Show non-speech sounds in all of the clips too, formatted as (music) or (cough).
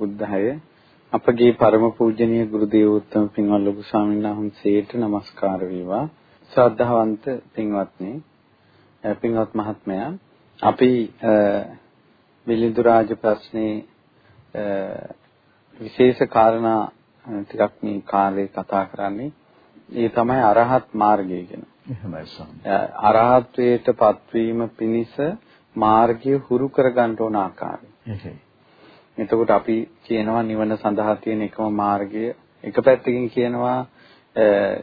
බුද්ධාය අපගේ පරම පූජනීය ගුරු දේවෝත්තම පින්වත් ලොකු ස්වාමීන් වහන්සේට নমස්කාර වේවා. ශ්‍රද්ධාවන්ත පින්වත්නි පින්වත් මහත්මයා අපි මිලිඳු රාජ ප්‍රශ්නේ විශේෂ කාරණා ටිකක් මේ කාලේ කතා කරන්නේ. ඒ තමයි අරහත් මාර්ගය ගැන. එහෙමයි ස්වාමී. අරහත්වයට පත්වීම පිණිස මාර්ගය හුරු කර ගන්න ඕන ආකාරය. එහෙයි. එතකොට අපි කියනවා නිවන සඳහා තියෙන එකම මාර්ගය එක පැත්තකින් කියනවා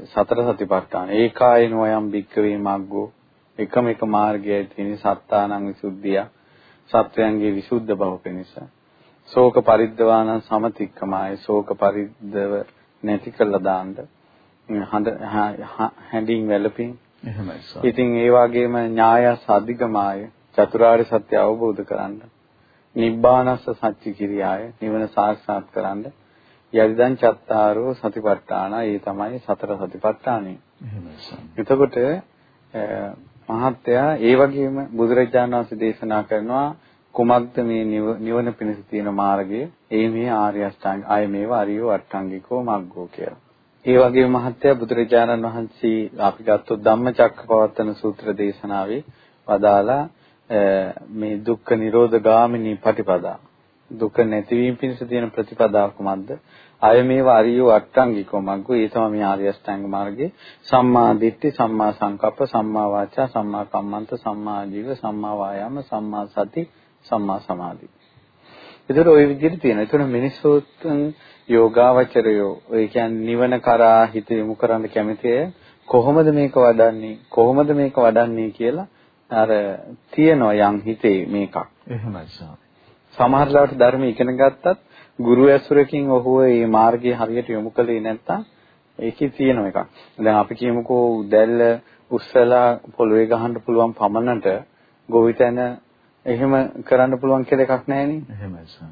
සතර සතිපට්ඨාන. ඒකායනෝ යම් භික්කවේ මග්ගෝ එකම එක මාර්ගයයි තියෙන සත්තානං විසුද්ධිය. සත්වයන්ගේ විසුද්ධ බව පිණිස. ශෝක පරිද්දවාන සමතික්කමයි ශෝක පරිද්දව නැති කළා දාන්න. හඳ හැඳින් වැළපින්. එහෙමයි සර්. ඉතින් ඒ වගේම ඥායස් අධිගමාය චතුරාර්ය සත්‍ය අවබෝධ කරගන්න. නිබ්බානස්ස සත්‍ය කිරියාය නිවන සාක්ෂාත් කරන්න යදිදන් චත්තාරෝ සතිපට්ඨාන ඒ තමයි සතර සතිපට්ඨානෙ. එතකොට මහත්තයා ඒ වගේම බුදුරජාණන් වහන්සේ දේශනා කරනවා කුමක්ද මේ නිවන පිණිස තියෙන මාර්ගය? ඒ මේ ආර්ය අෂ්ටාංග ආය මේවා අරියෝ අට්ටාංගිකෝ මග්ගෝ කියලා. ඒ වගේම මහත්තයා බුදුරජාණන් වහන්සේ අපි ගත්තොත් ධම්මචක්කපවත්තන සූත්‍ර දේශනාවේ වදාලා මේ දුක්ඛ නිරෝධ ගාමිනී පටිපදා දුක නැතිවීම පිණිස තියෙන ප්‍රතිපදාව කුමක්ද? අය මේව අරියෝ අට්ටංගිකෝ මග්ගෝ ඒ තමයි මේ ආර්ය අෂ්ටාංග මාර්ගයේ සම්මා දිට්ඨි සම්මා සංකප්ප සම්මා වාචා සම්මා කම්මන්ත සම්මා ජීව සම්මා වායාම සම්මා සති සම්මා සමාධි. ඒතර ওই විදිහට තියෙනවා. ඒතර මිනිස්සුත් යෝගාවචරයෝ ඒ කියන්නේ නිවන කරා හිත යොමු කරන්න කැමති කොහොමද මේක වඩන්නේ කොහොමද මේක වඩන්නේ කියලා අර තියනවා යම් හිතේ මේකක්. එහෙමයි සාම. සමහර ලාට ධර්ම ඉගෙන ගත්තත් ගුරු ඇසුරකින් ඔහු මේ මාර්ගය හරියට යොමු කළේ නැත්නම් ඒකේ තියෙන එකක්. දැන් අපි කියමුකෝ දැල්ල උස්සලා පොළවේ ගහන්න පුළුවන් පමණට ගොවිතැන එහෙම කරන්න පුළුවන් කියලා එකක් නැහැ නේ. එහෙමයි සාම.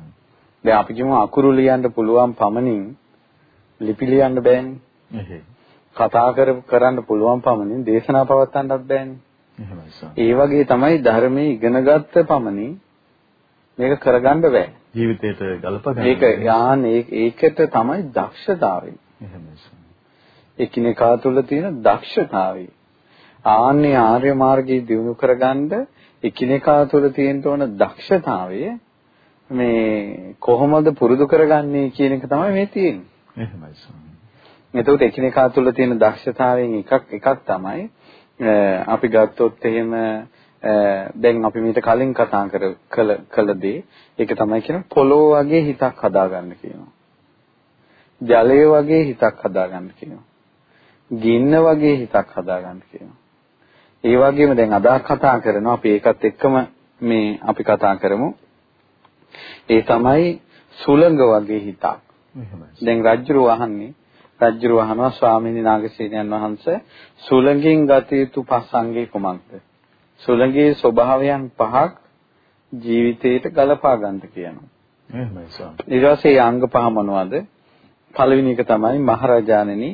දැන් අපි කියමු අකුරු ලියන්න පුළුවන් පමණින් ලිපි ලියන්න බෑනේ. කතා කර කරන්න පුළුවන් පමණින් දේශනා පවත්වන්නත් බෑනේ. ඒ වගේ තමයි ධර්මයේ ඉගෙනගත්ත පමණින් මේක කරගන්න බෑ. ජීවිතයට ගලප ගන්න. ඒක යාන් ඒකට තමයි දක්ෂතාවය. එකිනෙකා තුළ තියෙන දක්ෂතාවය. ආන්නේ ආර්ය මාර්ගයේ දිනු කරගන්න එකිනෙකා තුළ තියෙන ඕන දක්ෂතාවය මේ කොහොමද පුරුදු කරගන්නේ කියන එක තමයි මේ තියෙන්නේ. එහෙමයි ස්වාමී. එතකොට එකිනෙකා තුළ තියෙන දක්ෂතාවයෙන් එකක් එකක් තමයි අපි ගත්තොත් එහෙම දැන් අපි මීට කලින් කතා කර කළ කළ දේ ඒක තමයි කියන පොළොව වගේ හිතක් හදාගන්න කියනවා. ජලය වගේ හිතක් හදාගන්න කියනවා. ගින්න වගේ හිතක් හදාගන්න කියනවා. ඒ වගේම දැන් අද කතා කරනවා අපි ඒකත් එක්කම මේ අපි කතා කරමු. ඒ තමයි සුළඟ වගේ හිතක්. දැන් රජ්ජුරු අහන්නේ රජ්ජුරු අහනවා ස්වාමීන් නාගසේනයන් වහන්සේ සුළඟින් ගත යුතු පසංගේ කුමක්ද? සුළඟේ ස්වභාවයන් පහක් ජීවිතයට ගලපා ගන්න කියනවා. එහෙමයි ස්වාමී. ඊට පස්සේ අංග පහ මොනවද? පළවෙනි එක තමයි මහරජාණෙනි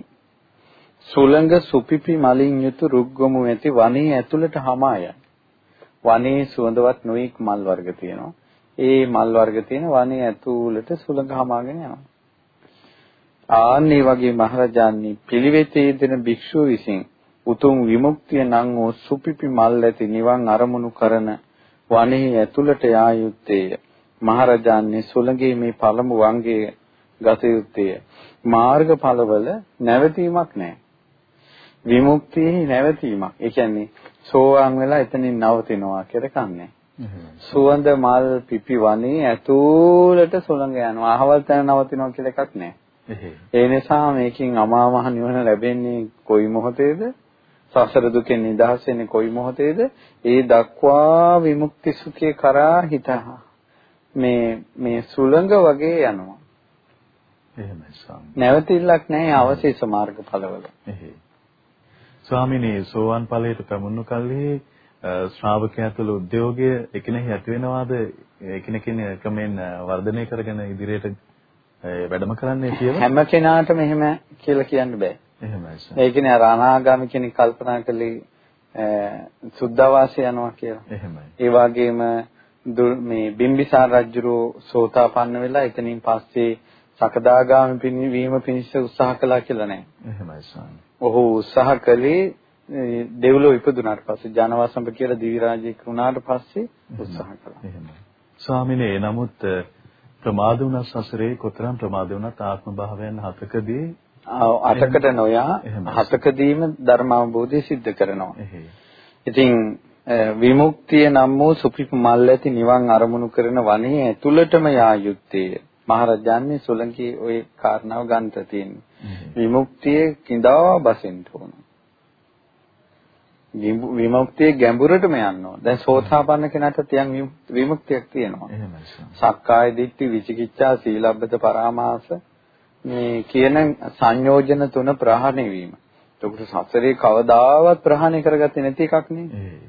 සුළඟ සුපිපි මලින් යුතු රුක්ගොමු ඇති වනයේ ඇතුළට hama යන. වනයේ සුවඳවත් නොඑක් මල් වර්ග තියෙනවා. ඒ මල් වර්ග තියෙන වනයේ ඇතුළට සුළඟ hamaගෙන යනවා. ආන්නේ වගේ මහරජාණන් පිළිවෙතේ දෙන භික්ෂුව විසින් උතුම් විමුක්තිය නම් වූ සුපිපි මල් ඇති නිවන් අරමුණු කරන වනයේ ඇතුළට යා යුත්තේය. මහරජාණන් සුළඟේ මේ පළමු වංගයේ ගත යුත්තේය. මාර්ගඵලවල නැවතීමක් නැහැ. විමුක්තියේ නැවතීමක්. ඒ කියන්නේ සෝවාන් වෙලා එතනින් නවතිනවා කියලා කන්නේ. සුවඳ මල් පිපි වනේ ඇතුළට සුළඟ යනවා. අහවල් තැන නවතිනවා කියලා එකක් නැහැ. ඒ නිසා මේකෙන් අමා මහ නිවන ලැබෙන්නේ කොයි මොහොතේද? සසර දුකෙන් නිදහස් වෙන්නේ කොයි මොහොතේද? ඒ දක්වා විමුක්ති සුඛේ කරා හිත මේ මේ සුළඟ වගේ යනවා. එහෙමයි ස්වාමී. නැවතිල්ලක් නැහැ අවශේෂ මාර්ගඵලවල. එහෙයි. ස්වාමිනේ සෝවන් ඵලයට පැමුණු කල්හි ශ්‍රාවකයා තුළ උද්‍යෝගය එකිනෙක ඇති වෙනවාද එකිනෙකින් ක්‍රමෙන් වර්ධනය කරගෙන ඉදිරියට වැඩම කරන්නේ කියලා හැම කෙනාටම එහෙම කියලා කියන්න බෑ. එහෙමයි සර්. ඒ කියන්නේ අර අනාගාමී කෙනෙක් කල්පනා කළේ සුද්ධවාසය යනවා කියලා. එහෙමයි. ඒ වගේම මේ බිම්බිසාර රජුරෝ සෝතාපන්න වෙලා එතනින් පස්සේ සකදාගාමි වීම පිණිස උත්සාහ කළා කියලා නෑ. එහෙමයි ස්වාමී. ඔහු උත්සාහ කළේ දෙව්ලොව ඉපදුනාට පස්සේ ජනවසම්ප කියලා දිවි රාජ්‍යයක් වුණාට පස්සේ උත්සාහ කළා. එහෙමයි. ස්වාමිනේ නමුත් ප්‍රමාද වුණා සසරේ කොතරම් ප්‍රමාද වුණත් ආත්ම භාවයන් හතකදී අටකට නොයා හතකදීම ධර්ම අවබෝධය සිද්ධ කරනවා. ඉතින් විමුක්තිය නම් වූ සුපිප මල් ඇති නිවන් අරමුණු කරන වනේ ඇතුළටම යා යුත්තේ. මහරජාන්නේ සොලංකී ওই කාරණාව ගන්ත තියෙන්නේ. විමුක්තිය කිඳාවා බසින්න ඕන. විමුක්තිය ගැඹුරටම යන්න ඕන. දැන් සෝතාපන්න කෙනාට තියන් විමුක්තියක් තියෙනවා. සක්කාය දිට්ඨි විචිකිච්ඡා සීලබ්බත පරාමාස මේ කියන සංයෝජන තුන ප්‍රහාණය වීම. එතකොට සසරේ කවදාවත් ප්‍රහාණය කරගත්තේ නැති එකක් නේ.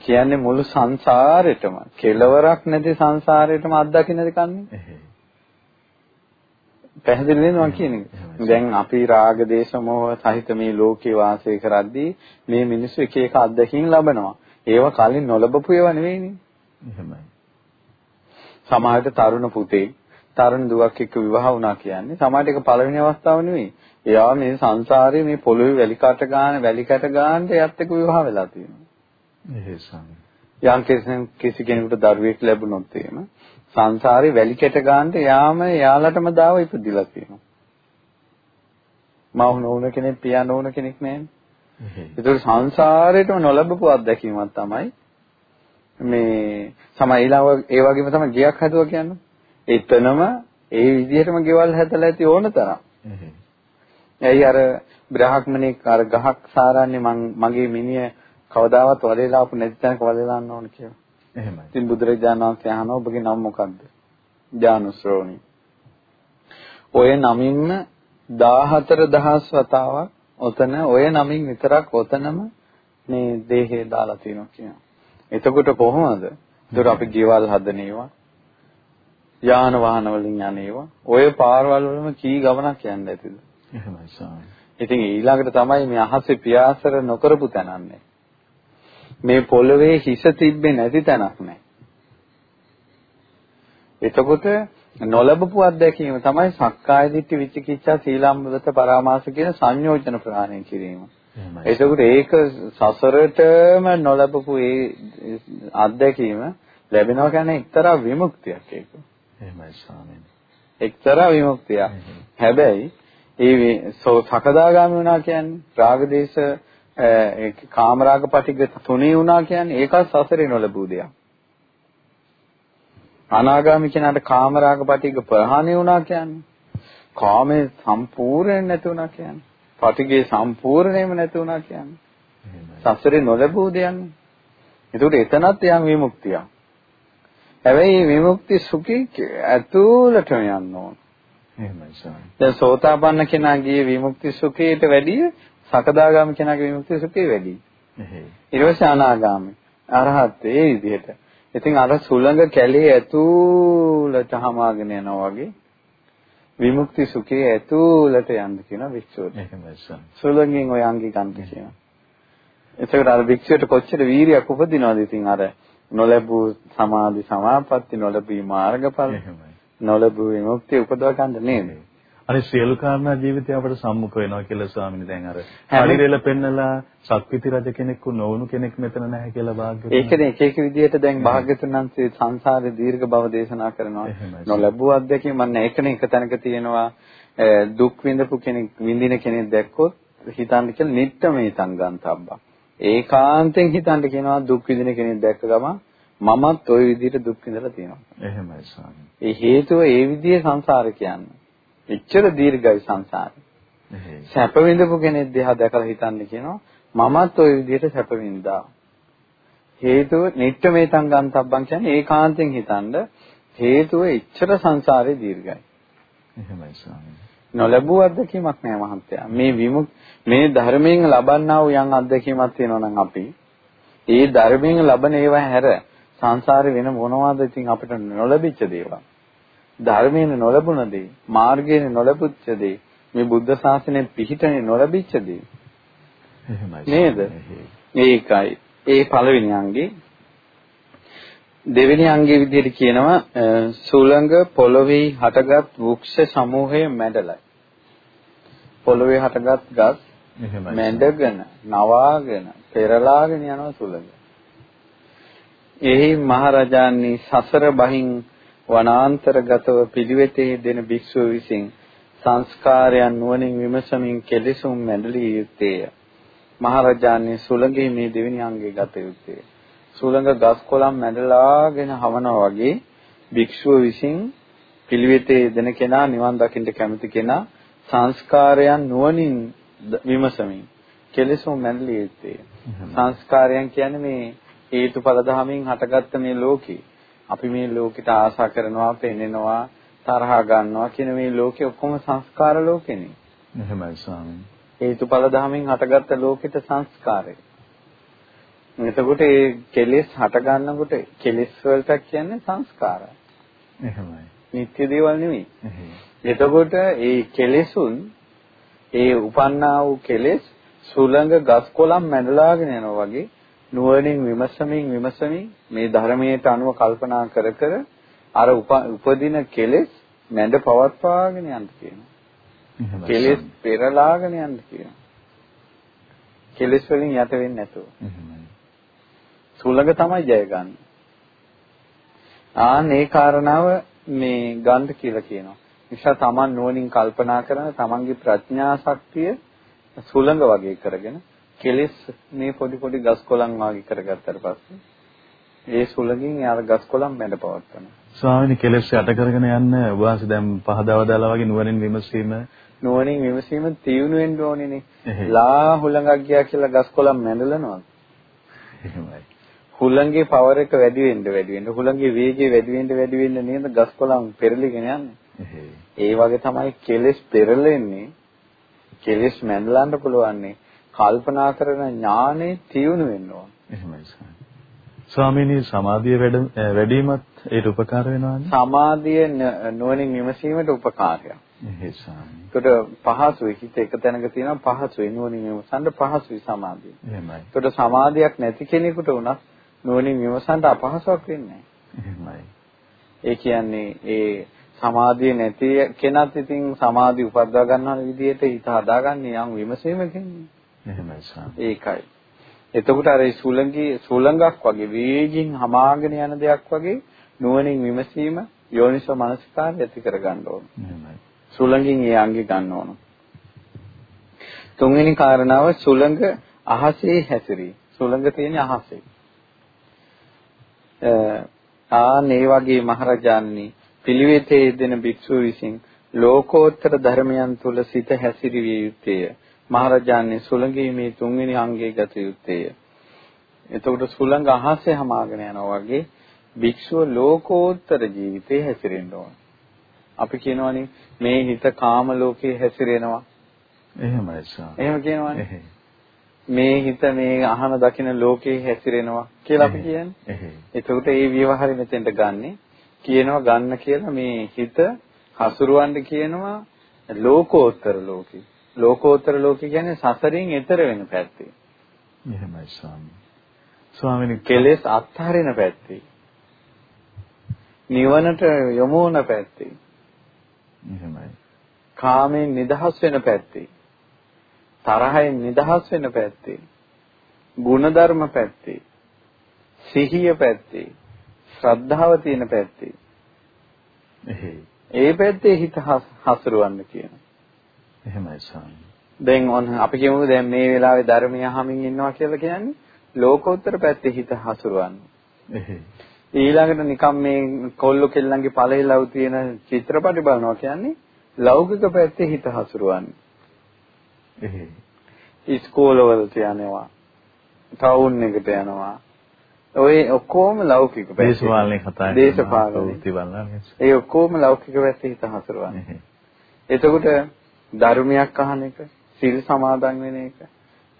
කියන්නේ මුළු සංසාරෙටම කෙලවරක් නැති සංසාරෙටම අත්දකින්න දෙකන්නේ. පැහැදිලි වෙනවා කියන එක. දැන් අපි රාග දේශ මොහ සහිත මේ ලෝකේ වාසය කරද්දී මේ මිනිස්සු එක එක අත්දැකීම් ලබනවා. ඒව කලින් නොලබපු ඒවා නෙවෙයිනේ. එහෙමයි. සමහරට තරුණ පුතේ තරුණ දුවක් එක්ක විවාහ වුණා කියන්නේ ඒක පළවෙනි අවස්ථාව නෙවෙයි. එයා මේ සංසාරේ මේ පොළොවේ වැලි කට ගන්න වැලි කට ගන්නට එයත් එක්ක විවාහ වෙලා තියෙනවා. එහෙසම්. යම් කිසි කෙනෙකුට දරුවෙක් ලැබුණොත් එහෙම සංසාරේ වැලි කැට ගන්නට යාම යාලටම දාව ඉපදිලා තියෙනවා. මව නොවුන කෙනෙක් පියා නොවුන කෙනෙක් නැහැනේ. ඒතකොට සංසාරේටම නොලබපු අත්දැකීමක් තමයි මේ ඊළඟ ඒ වගේම තමයි ගියක් හදුවා කියන්නේ. එතනම ඒ විදිහටම ගෙවල් හැදලා ඇති ඕන තරම්. ඇයි අර බ්‍රහ්මණෙක් අර ගහක් සාරන්නේ මගේ මිනිහ කවදාවත් වලේලා ආපු නැති තැනක වලේලා යන්න ඕන කියලා. එහෙමයි. ඉතින් බුදුරජාණන් වහන්සේ අහනවා ඔබගේ නම මොකක්ද? ජානුශ්‍රෝණි. ඔය නමින්ම 14000 වතාවක් ඔතන ඔය නමින් විතරක් ඔතනම මේ දේහය දාලා තියෙනවා කියනවා. එතකොට කොහොමද? ඒතර අපි ගෙවල් හදන ඒවා යාන වාහන වලින් යන ඒවා ඔය පාරවල් වලම කී ගමනක් යන්න ඇතිද? එහෙමයි සාමි. ඉතින් ඊළඟට තමයි මේ අහසේ පියාසර නොකරපු තැනන්නේ. මේ පොළවේ හිස තිබ්බේ නැති තැනක් නැහැ. එතකොට නොලබපු අත්දැකීම තමයි සක්කාය දිට්ඨි විචිකිච්ඡා සීලම්බත පරාමාස කියන සංයෝජන ප්‍රහාණය කිරීම. එතකොට ඒක සසරටම නොලබපු ඒ අත්දැකීම ලැබෙනවා කියන්නේ එක්තරා විමුක්තියක් ඒක. එහෙමයි ස්වාමීනි. එක්තරා විමුක්තියක්. හැබැයි ඒ සකදාගාමී වුණා කියන්නේ රාගදේශ ඒ කාමරාග පටිග තුනේ වුණා කියන්නේ ඒකත් සසරේ නොලබූ දෙයක්. අනාගාමී කෙනාට කාමරාග පටිග ප්‍රහාණය වුණා කියන්නේ කාමේ සම්පූර්ණයෙන් නැති වුණා කියන්නේ. පටිගේ සම්පූර්ණයෙන්ම නැති වුණා කියන්නේ. සසරේ නොලබූ දෙයක්. ඒකට එතනත් යම් විමුක්තියක්. හැබැයි විමුක්ති සුඛي ඇතුළටම යන්න ඕන. එහෙමයි සාරා. දැන් සෝතාපන්න කෙනා ගියේ විමුක්ති සුඛයට වැඩිය සකදාගාමි කෙනාගේ විමුක්ති සුඛය වැඩි. ඊට පස්සේ අනාගාමි. අරහත් ඒ විදිහට. ඉතින් අර සුළඟ කැලේ ඇතුළට හමාගෙන යනවා වගේ විමුක්ති සුඛයේ ඇතුළට යන්න කියන වික්ෂෝට. එහෙමයි සර්. සුළඟෙන් ඔය අංගි ගන්න කියනවා. එතකොට අර වික්ෂයට කොච්චර වීරියක් උපදිනවද ඉතින් අර නොලැබූ සමාධි සමාපatti නොලැබී මාර්ගඵල නොලැබූ විමුක්තිය උපදව ගන්න නේද? අනිත් සියලු කාරණා ජීවිතය අපට සම්මුඛ වෙනවා කියලා ස්වාමීනි දැන් අර හරිරෙල පෙන්නලා සක්විති රජ කෙනෙකු නොවුණු කෙනෙක් මෙතන නැහැ කියලා භාග්‍යවතුන් ඒකනේ එක එක විදිහට දැන් භාග්‍යවතුන් වහන්සේ සංසාරේ දීර්ඝ බව දේශනා කරනවා. නොලැබුව අත්දැකීම් මන්න ඒකනේ එක තැනක තියෙනවා දුක් විඳපු කෙනෙක් විඳින කෙනෙක් දැක්කොත් හිතන්න කියලා නිට්ටමේ සංගන්තබ්බා ඒකාන්තෙන් හිතන්න කියනවා දුක් විඳින කෙනෙක් දැක්ක ගමන් මමත් ওই විදිහට දුක් විඳලා තියෙනවා. එහෙමයි ස්වාමී ඒ හේතුව ඒ විදිහේ සංසාර කියන්නේ එච්චර දීර්ඝයි සංසාරේ. සැප විඳපු කෙනෙක් දිහා දැකලා හිතන්නේ කියනවා මමත් ওই විදිහට සැප විඳා. හේතුව නිට්ඨමේතං ගන්තබ්බං කියන්නේ ඒකාන්තයෙන් හිතනද හේතුව එච්චර සංසාරේ දීර්ඝයි. එහෙමයි ස්වාමීනි. නොලැබුව අත්දැකීමක් නෑ මහත්තයා. මේ විමුක් මේ ධර්මයෙන් ලබන්නා වූ යම් අත්දැකීමක් තියෙනවා නම් අපි ඒ ධර්මයෙන් ලබන ඒවා හැර සංසාරේ වෙන මොනවද ඉතින් අපිට නොලැබිච්ච දේවල්. ධර්මයෙන් නොලැබුණ දේ, මාර්ගයෙන් නොලැබුච්ච දේ, මේ බුද්ධ ශාසනයෙන් පිහිටනේ නොලැබිච්ච දේ. එහෙමයි. නේද? ඒකයි. ඒ පළවෙනි අංගේ දෙවෙනි අංගයේ විදිහට කියනවා සුළඟ පොළොවේ හටගත් වෘක්ෂ සමූහය මැඩලයි. පොළොවේ හටගත් ගස් මැඩගෙන, නවාගෙන, පෙරලාගෙන යනවා සුළඟ. එහි මහරජාණන් සසර බහින් වනාන්තරගතව පිළිවෙතේ දෙන භික්ෂුව විසින් සංස්කාරයන් නුවණින් විමසමින් කෙලෙසුම් මැඩලිය යුත්තේය. මහරජාණන් සුළඟේ මේ දෙවෙනි අංගය ගත යුත්තේ. සුළඟ ගස් කොළන් මැඩලාගෙන හවනවා වගේ භික්ෂුව විසින් පිළිවෙතේ දෙන කෙනා නිවන් දකින්න කැමති කෙනා සංස්කාරයන් නුවණින් විමසමින් කෙලෙසුම් මැඩලිය යුත්තේ. සංස්කාරයන් කියන්නේ මේ හේතුඵල ධමයෙන් හටගත්ත මේ ලෝකේ. අපි මේ ලෝකෙට ආශා කරනවා, පෙනෙනවා, තරහ ගන්නවා කියන මේ ලෝකේ ඔක්කොම සංස්කාර ලෝකෙනේ. එහෙමයි ස්වාමීන්. හේතුඵල ධමයෙන් හටගත්ත ලෝකෙට සංස්කාරය. එතකොට ඒ කෙලෙස් හට ගන්නකොට කෙලෙස් වලට කියන්නේ සංස්කාරය. එහෙමයි. නිත්‍ය දේවල් නෙමෙයි. එතකොට ඒ කෙලෙසුන් ඒ උපන්නා වූ කෙලෙස් සුළඟ ගස් කොළන් මැඩලාගෙන යනවා වගේ නුවණින් විමසමින් විමසමින් මේ ධර්මයට අනුව කල්පනා කර කර අර උපදින කෙලෙස් මැඩ පවත්වාගෙන යන්න කියනවා. කෙලෙස් පෙරලාගෙන යන්න කියනවා. කෙලෙස් වලින් යට වෙන්නේ නැතුව. සුළඟ තමයි ජය ගන්න. ආන් ඒ කාරණාව මේ ගන්න කියලා කියනවා. නිසා තමන් නුවණින් කල්පනා කරන තමන්ගේ ප්‍රඥා ශක්තිය සුළඟ වගේ කරගෙන කෙලෙස් මේ පොඩි පොඩි ගස් කොළන් වගේ කරගත්තට පස්සේ ඒ සුළඟින් යාර ගස් කොළන් මැඩ පවත්වනවා. ස්වාමීනි කෙලෙස් යට කරගෙන යන්න වාසි දැන් පහදව දාලා වගේ නුවණින් විමසීම නුවණින් විමසීම තීව්‍ර වෙන්න ඕනේනේ. ලා හුළඟක් ගියා කියලා ගස් කොළන් මැඩලනවා. එහෙමයි. හුළඟේ පවර් එක වැඩි වෙන්න වැඩි වෙන්න හුළඟේ වේගය වැඩි වෙන්න වැඩි වෙන්න නේද ගස් කොළන් පෙරලිගෙන යන්නේ. ඒ වගේ තමයි කෙලෙස් පෙරලෙන්නේ. කෙලෙස් මැඩලන්න පුළුවන්නේ. කල්පනා කරන ඥානෙ තියුණු වෙන්න ඕන. එහෙමයි ස්වාමීනි සමාධිය වැඩිමත් ඒට උපකාර වෙනවද? සමාධිය නුවණින් විමසීමට උපකාරයක්. එහෙයි ස්වාමීනි. ඒකට පහසුයි හිත එක තැනක තියෙනවා පහසුයි නුවණින් විමසන්න පහසුයි සමාධිය. එහෙමයි. ඒකට සමාධියක් නැති කෙනෙකුට උනත් නුවණින් විමසන්න අපහසුයක් වෙන්නේ නැහැ. ඒ කියන්නේ ඒ සමාධිය නැති කෙනත් ඉතින් සමාධි උපද්දවා ගන්නා විදිහට හිත හදාගන්නේ යම් විමසීමකින්. එහෙමයි ස්වාමී. ඒකයි. එතකොට අර සුලංගී සුලංගක් වගේ වේගින් හමාගෙන යන දෙයක් වගේ නුවණින් විමසීම යෝනිසෝ මනසිකාරය ඇති කර ගන්න ඕන. එහෙමයි. සුලංගින් ඒ අංගේ ගන්න ඕන. තුන්වෙනි කාරණාව සුලංග අහසේ හැසිරී. සුලංග තියෙන අහසේ. ආන් ඒ වගේ මහරජාණනි පිළිවෙතේ දෙන භික්ෂුව විසින් ලෝකෝත්තර ධර්මයන් තුල සිත හැසිරවිය යුත්තේය. මහරජාණන් සුළඟේ මේ තුන්වෙනි අංගයේ ගත යුත්තේය. එතකොට සුළඟ අහසේ හමාගෙන යනවා වගේ භික්ෂුව ලෝකෝත්තර ජීවිතේ හැසිරෙන්න ඕන. අපි කියනවනේ මේ හිත කාම ලෝකේ හැසිරෙනවා. එහෙමයි සර්. එහෙම කියනවනේ. මේ හිත මේ අහන දකින ලෝකේ හැසිරෙනවා කියලා අපි කියන්නේ. එතකොට ඒ ව්‍යවහාරය මෙතෙන්ට ගන්නෙ කියනවා ගන්න කියලා මේ හිත හසුරවන්න කියනවා ලෝකෝත්තර ලෝකේ. ලෝකෝත්තර ලෝකේ කියන්නේ සසරින් එතර වෙන පැත්තේ. එහෙමයි ස්වාමී. ස්වාමීනි කෙලෙස් අත්හරින පැත්තේ. නිවනට යොමු වන පැත්තේ. එහෙමයි. කාමයෙන් නිදහස් වෙන පැත්තේ. තරහෙන් නිදහස් වෙන පැත්තේ. ಗುಣධර්ම පැත්තේ. සිහිය පැත්තේ. ශ්‍රද්ධාව තියෙන පැත්තේ. ඒ පැත්තේ හිත හසුරවන්න කියනවා. එහෙමයි ස්වාමී. දැන් ඔන්න අපි කියමු දැන් මේ වෙලාවේ ධර්මය අහමින් ඉන්නවා කියලා කියන්නේ ලෝකෝත්තර පැත්තේ හිත හසුරවන්න. ඊළඟට නිකම් මේ කොල්ල කෙල්ලන්ගේ පළහිලව් තියෙන චිත්‍රපටි බලනවා කියන්නේ ලෞකික පැත්තේ හිත හසුරවන්න. එහෙයි. ඉස්කෝලවලට යනවා. ටවුන් එකට යනවා. ඔය ඔක්කොම ලෞකික පැත්තේ. දේශපාලනේ කතා. දේශපාලනේ. ඒ ඔක්කොම ලෞකික පැත්තේ හිත හසුරවන්නේ. එතකොට ධර්මයක් අහන එක, සිල් සමාදන් වෙන එක,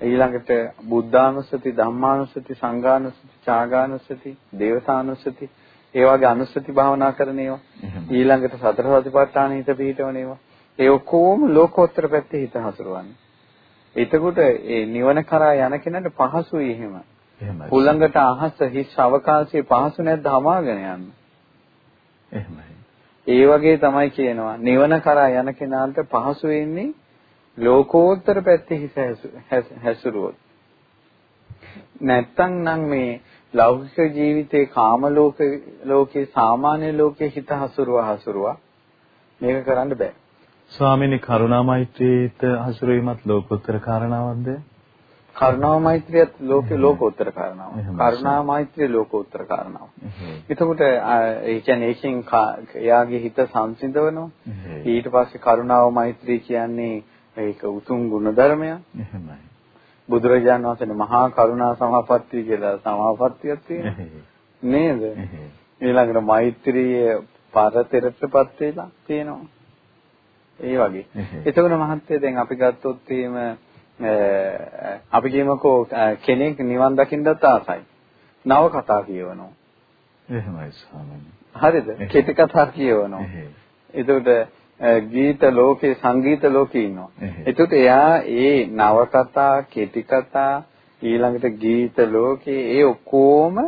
ඊළඟට බුද්ධානුස්සති, ධම්මානුස්සති, සංඝානුස්සති, ඡාගානුස්සති, දේවතානුස්සති, ඒ වගේ අනුස්සති භාවනා කරන ඒවා. ඊළඟට සතර සතිපට්ඨාන හිත පිහිටවන ඒවා. ඒ ඔක්කොම ලෝකෝත්තර පැත්තේ හිත හසුරවන්නේ. එතකොට ඒ නිවන කරා යන කෙනාට පහසුයි එහෙම. එහෙමයි. හුළඟට අහස හිස් අවකාශයේ පහසු නැද්ද හමාගෙන යන්න? එහෙමයි. ඒ වගේ තමයි කියනවා. නිවන කරා යන කෙනාට පහසු වෙන්නේ ලෝකෝත්තර පැත්තේ හිස හැසිරුවොත්. නැත්තම් නම් මේ ලෞකික ජීවිතේ කාම ලෝකේ සාමාන්‍ය ලෝකේ හිත හසුරුවා හසුරුවා මේක කරන්න බෑ. ස්වාමිනී කරුණා මෛත්‍රීත හසුරීමත් ලෝකෝත්තර කාරණාවක්ද? කරුණා මෛත්‍රියත් ලෝකේ ලෝකෝත්තර කාරණාවක්. කරුණා මෛත්‍රිය ලෝකෝත්තර කාරණාවක්. එතකොට ඒ කියන්නේ ඒකෙන් එයාගේ හිත සංසිඳවනවා. ඊට පස්සේ කරුණාව මෛත්‍රිය කියන්නේ ඒක උතුම් ගුණධර්මයක්. එහෙමයි. බුදුරජාණන් වහන්සේ මහා කරුණා සමාපත්තිය කියලා සමාපත්තියක් තියෙනවා. නේද? ඊළඟට මෛත්‍රිය පරතරටපත් වෙලා තියෙනවා. ඒ වගේ. එතකොට මහත්තයා දැන් අපි ගත්තොත් එහෙම අපි කියමුකෝ කෙනෙක් නිවන් දකින්නත් ආසයි. නව කතා කියවනවා. එහෙමයි ස්වාමීනි. හරිද? කෙටි කතා කියවනවා. එතකොට ගීත ලෝකේ සංගීත ලෝකේ ඉන්නවා. එතකොට එයා ඒ නවකතා, කෙටි කතා ඊළඟට ගීත ලෝකේ ඒ ඔක්කොම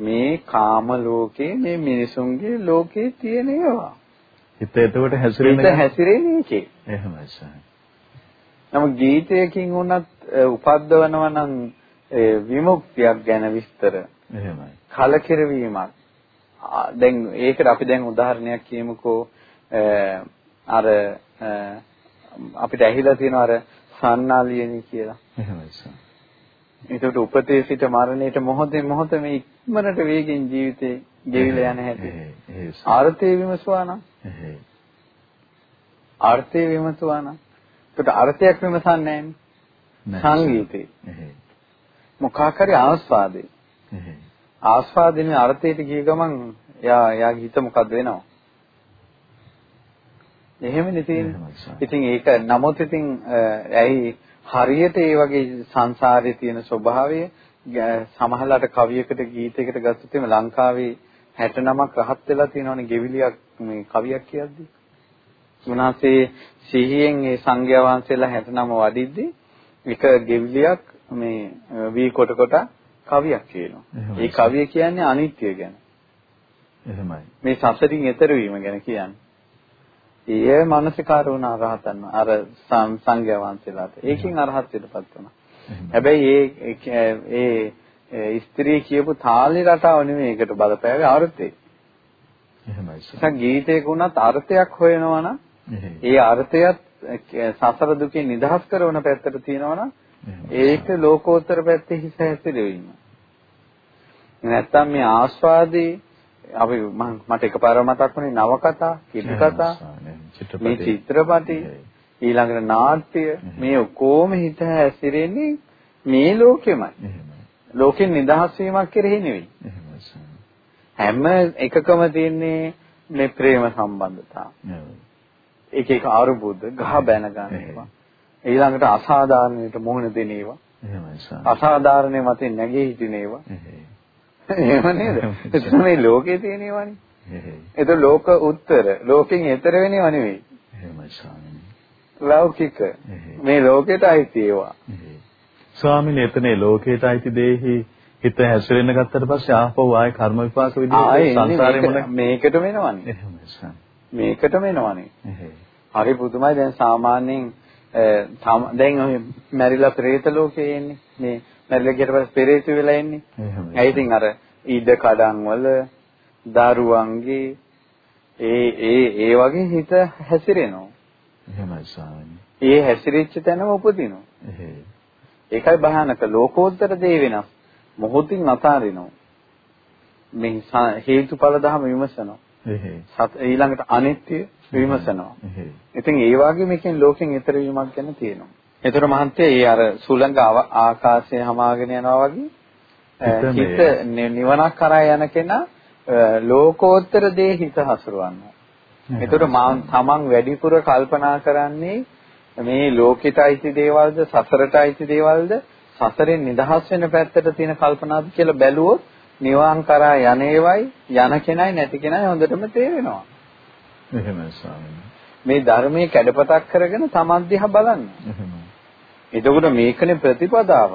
මේ කාම ලෝකේ මේ මිනිසුන්ගේ ලෝකේ තියෙන ඒවා. හිත එතකොට හැසිරෙන හිත හැසිරෙන්නේ ඒකේ. එහෙමයි සර්. නමුත් ගීතයකින් උනත් උපද්දවනවා නම් විමුක්තියක් ගැන විස්තර. එහෙමයි. කලකිරවීමක්. දැන් ඒකට අපි දැන් උදාහරණයක් කියමුකෝ අර අපිට ඇහිලා තියෙන අර සන්නාලියනි කියලා. එහෙමයි සර්. ඒකට උපතේ සිට මරණයට මොහොතෙන් මොහොත මේ ඉක්මනට වේගෙන් ජීවිතේ ගෙවිලා යන හැටි. ආර්ථේ විමසුවා නම්. ආර්ථේ විමසුවා නම්. ඒකට අර්ථයක් විමසන්නේ. සංගීතේ. මොකක් හරි ආස්වාදේ. ආස්වාදිනේ අර්ථයට ගිය ගමන් යා යාගේ හිත මොකද වෙනව? එහෙමනේ තියෙන්නේ. ඉතින් ඒක නමුත් ඉතින් ඇයි හරියට ඒ වගේ සංසාරේ තියෙන ස්වභාවය සමහරලාට කවියකට ගීතයකට ගත්තොත් එimhe ලංකාවේ 69ක් රහත් වෙලා තියෙනවනේ ගෙවිලියක් මේ කවියක් කියද්දී. උන්වහන්සේ සිහියෙන් ඒ සංඝයා වහන්සේලා 69 වඩිද්දී එක ගෙවිලියක් මේ වී කොට කොට කවියක් කියනවා. ඒ කවිය කියන්නේ අනිත්‍ය ගැන. එහෙමයි. මේ සසරින් එතර වීම ගැන කියන්නේ. ඒ මානසිකාර වුණ අරහතන් අර සංඝයා වහන්සේලාට. ඒකෙන් අරහත්ත්වයටපත් වුණා. හැබැයි ඒ ඒ ස්ත්‍රී කියපු තාලි රටාව නෙමෙයි ඒකට බලපෑවේ අර්ථය. එහෙමයි. ඒක ගීතයක වුණත් අර්ථයක් හොයනවා නම් ඒ අර්ථයත් සසර දුකෙන් නිදහස් කරන පැත්තට තියෙනවා නම් ඒක ලෝකෝත්තර පැත්තේ හිස හැසිරෙවීම. නැත්තම් මේ ආස්වාදී අපි මට එකපාර මතක් වුණේ නවකතා, කිරිකතා, මේ චිත්‍රපටි, ඊළඟට නාට්‍ය මේ ඔක්කොම හිත හැසිරෙන්නේ මේ ලෝකෙමයි. ලෝකෙන් නිදහස් වීමක් කෙරෙහි නෙවෙයි. හැම එකකම තියෙන්නේ මේ ප්‍රේම සම්බන්ධතා. එක එක අරුබුද ගහ බැන ගන්නවා. ඊළඟට අසාධාරණයට මුහුණ දෙන ඒවා. අසාධාරණේ මතින් නැගී හිටින ඒවා. එහෙම නේද? ඒක මේ ලෝකේ තියෙන ඒවානේ. ඒක ලෝක උත්තර. ලෝකෙන් එතර වෙනව නෙවෙයි. එහෙමයි ස්වාමීනි. ලෞකික. මේ ලෝකෙට අයිති ඒවා. ස්වාමීනි එතනේ ලෝකයට අයිති දෙහි හිත හැසිරෙන්න ගත්තට පස්සේ ආපහු ආයේ කර්ම විපාක විදිහට සංසාරේ මොන මේකටම එනවනේ. එහෙමයි මේකටම එනවනේ. හරි පුදුමයි දැන් සාමාන්‍යයෙන් දැන් ඔය මැරිලා ප්‍රේත ලෝකේ එන්නේ. මේ මැරිලා ගියට පස්සේ පෙරේත වෙලා එන්නේ. එහෙමයි. ඉතින් අර ඊඩ කඩන් වල දරුවන්ගේ ඒ ඒ ඒ වගේ හිත හැසිරෙනවා. එහෙමයි ස්වාමීනි. ඒ හැසිරෙච්ච තැනම උපදිනවා. ඒකයි භයානක ලෝකෝත්තර දේ වෙනස්. මොහොතින් අතාරිනවා. මේ හේතුඵල ධම විමසනවා. ඊළඟට අනිත්‍ය විමසනවා. ඉතින් ඒ වගේ මේකෙන් ලෝකෙන් ඈතර වීමක් ගැන තියෙනවා. ඒතර මහන්තේ ඒ අර සුළඟ ආකාශය හමාගෙන යනවා වගේ හිත නිවනක් කරා යන කෙනා ලෝකෝත්තර දේ හිත හසුරවනවා. ඒතර තමන් වැඩිපුර කල්පනා කරන්නේ මේ ලෝකෙට අයිති දේවල්ද සසරට අයිති දේවල්ද සසරෙන් නිදහස් වෙන පැත්තට තියෙන කල්පනාද කියලා බැලුවොත් නිවන් කරා යන්නේවයි යන කෙනයි නැති කෙනයි හොඳටම තේරෙනවා. එහෙමයි ස්වාමීනි. මේ ධර්මයේ කැඩපතක් කරගෙන තමන් දිහා බලන්න. එහෙමයි. එතකොට මේකනේ ප්‍රතිපදාව.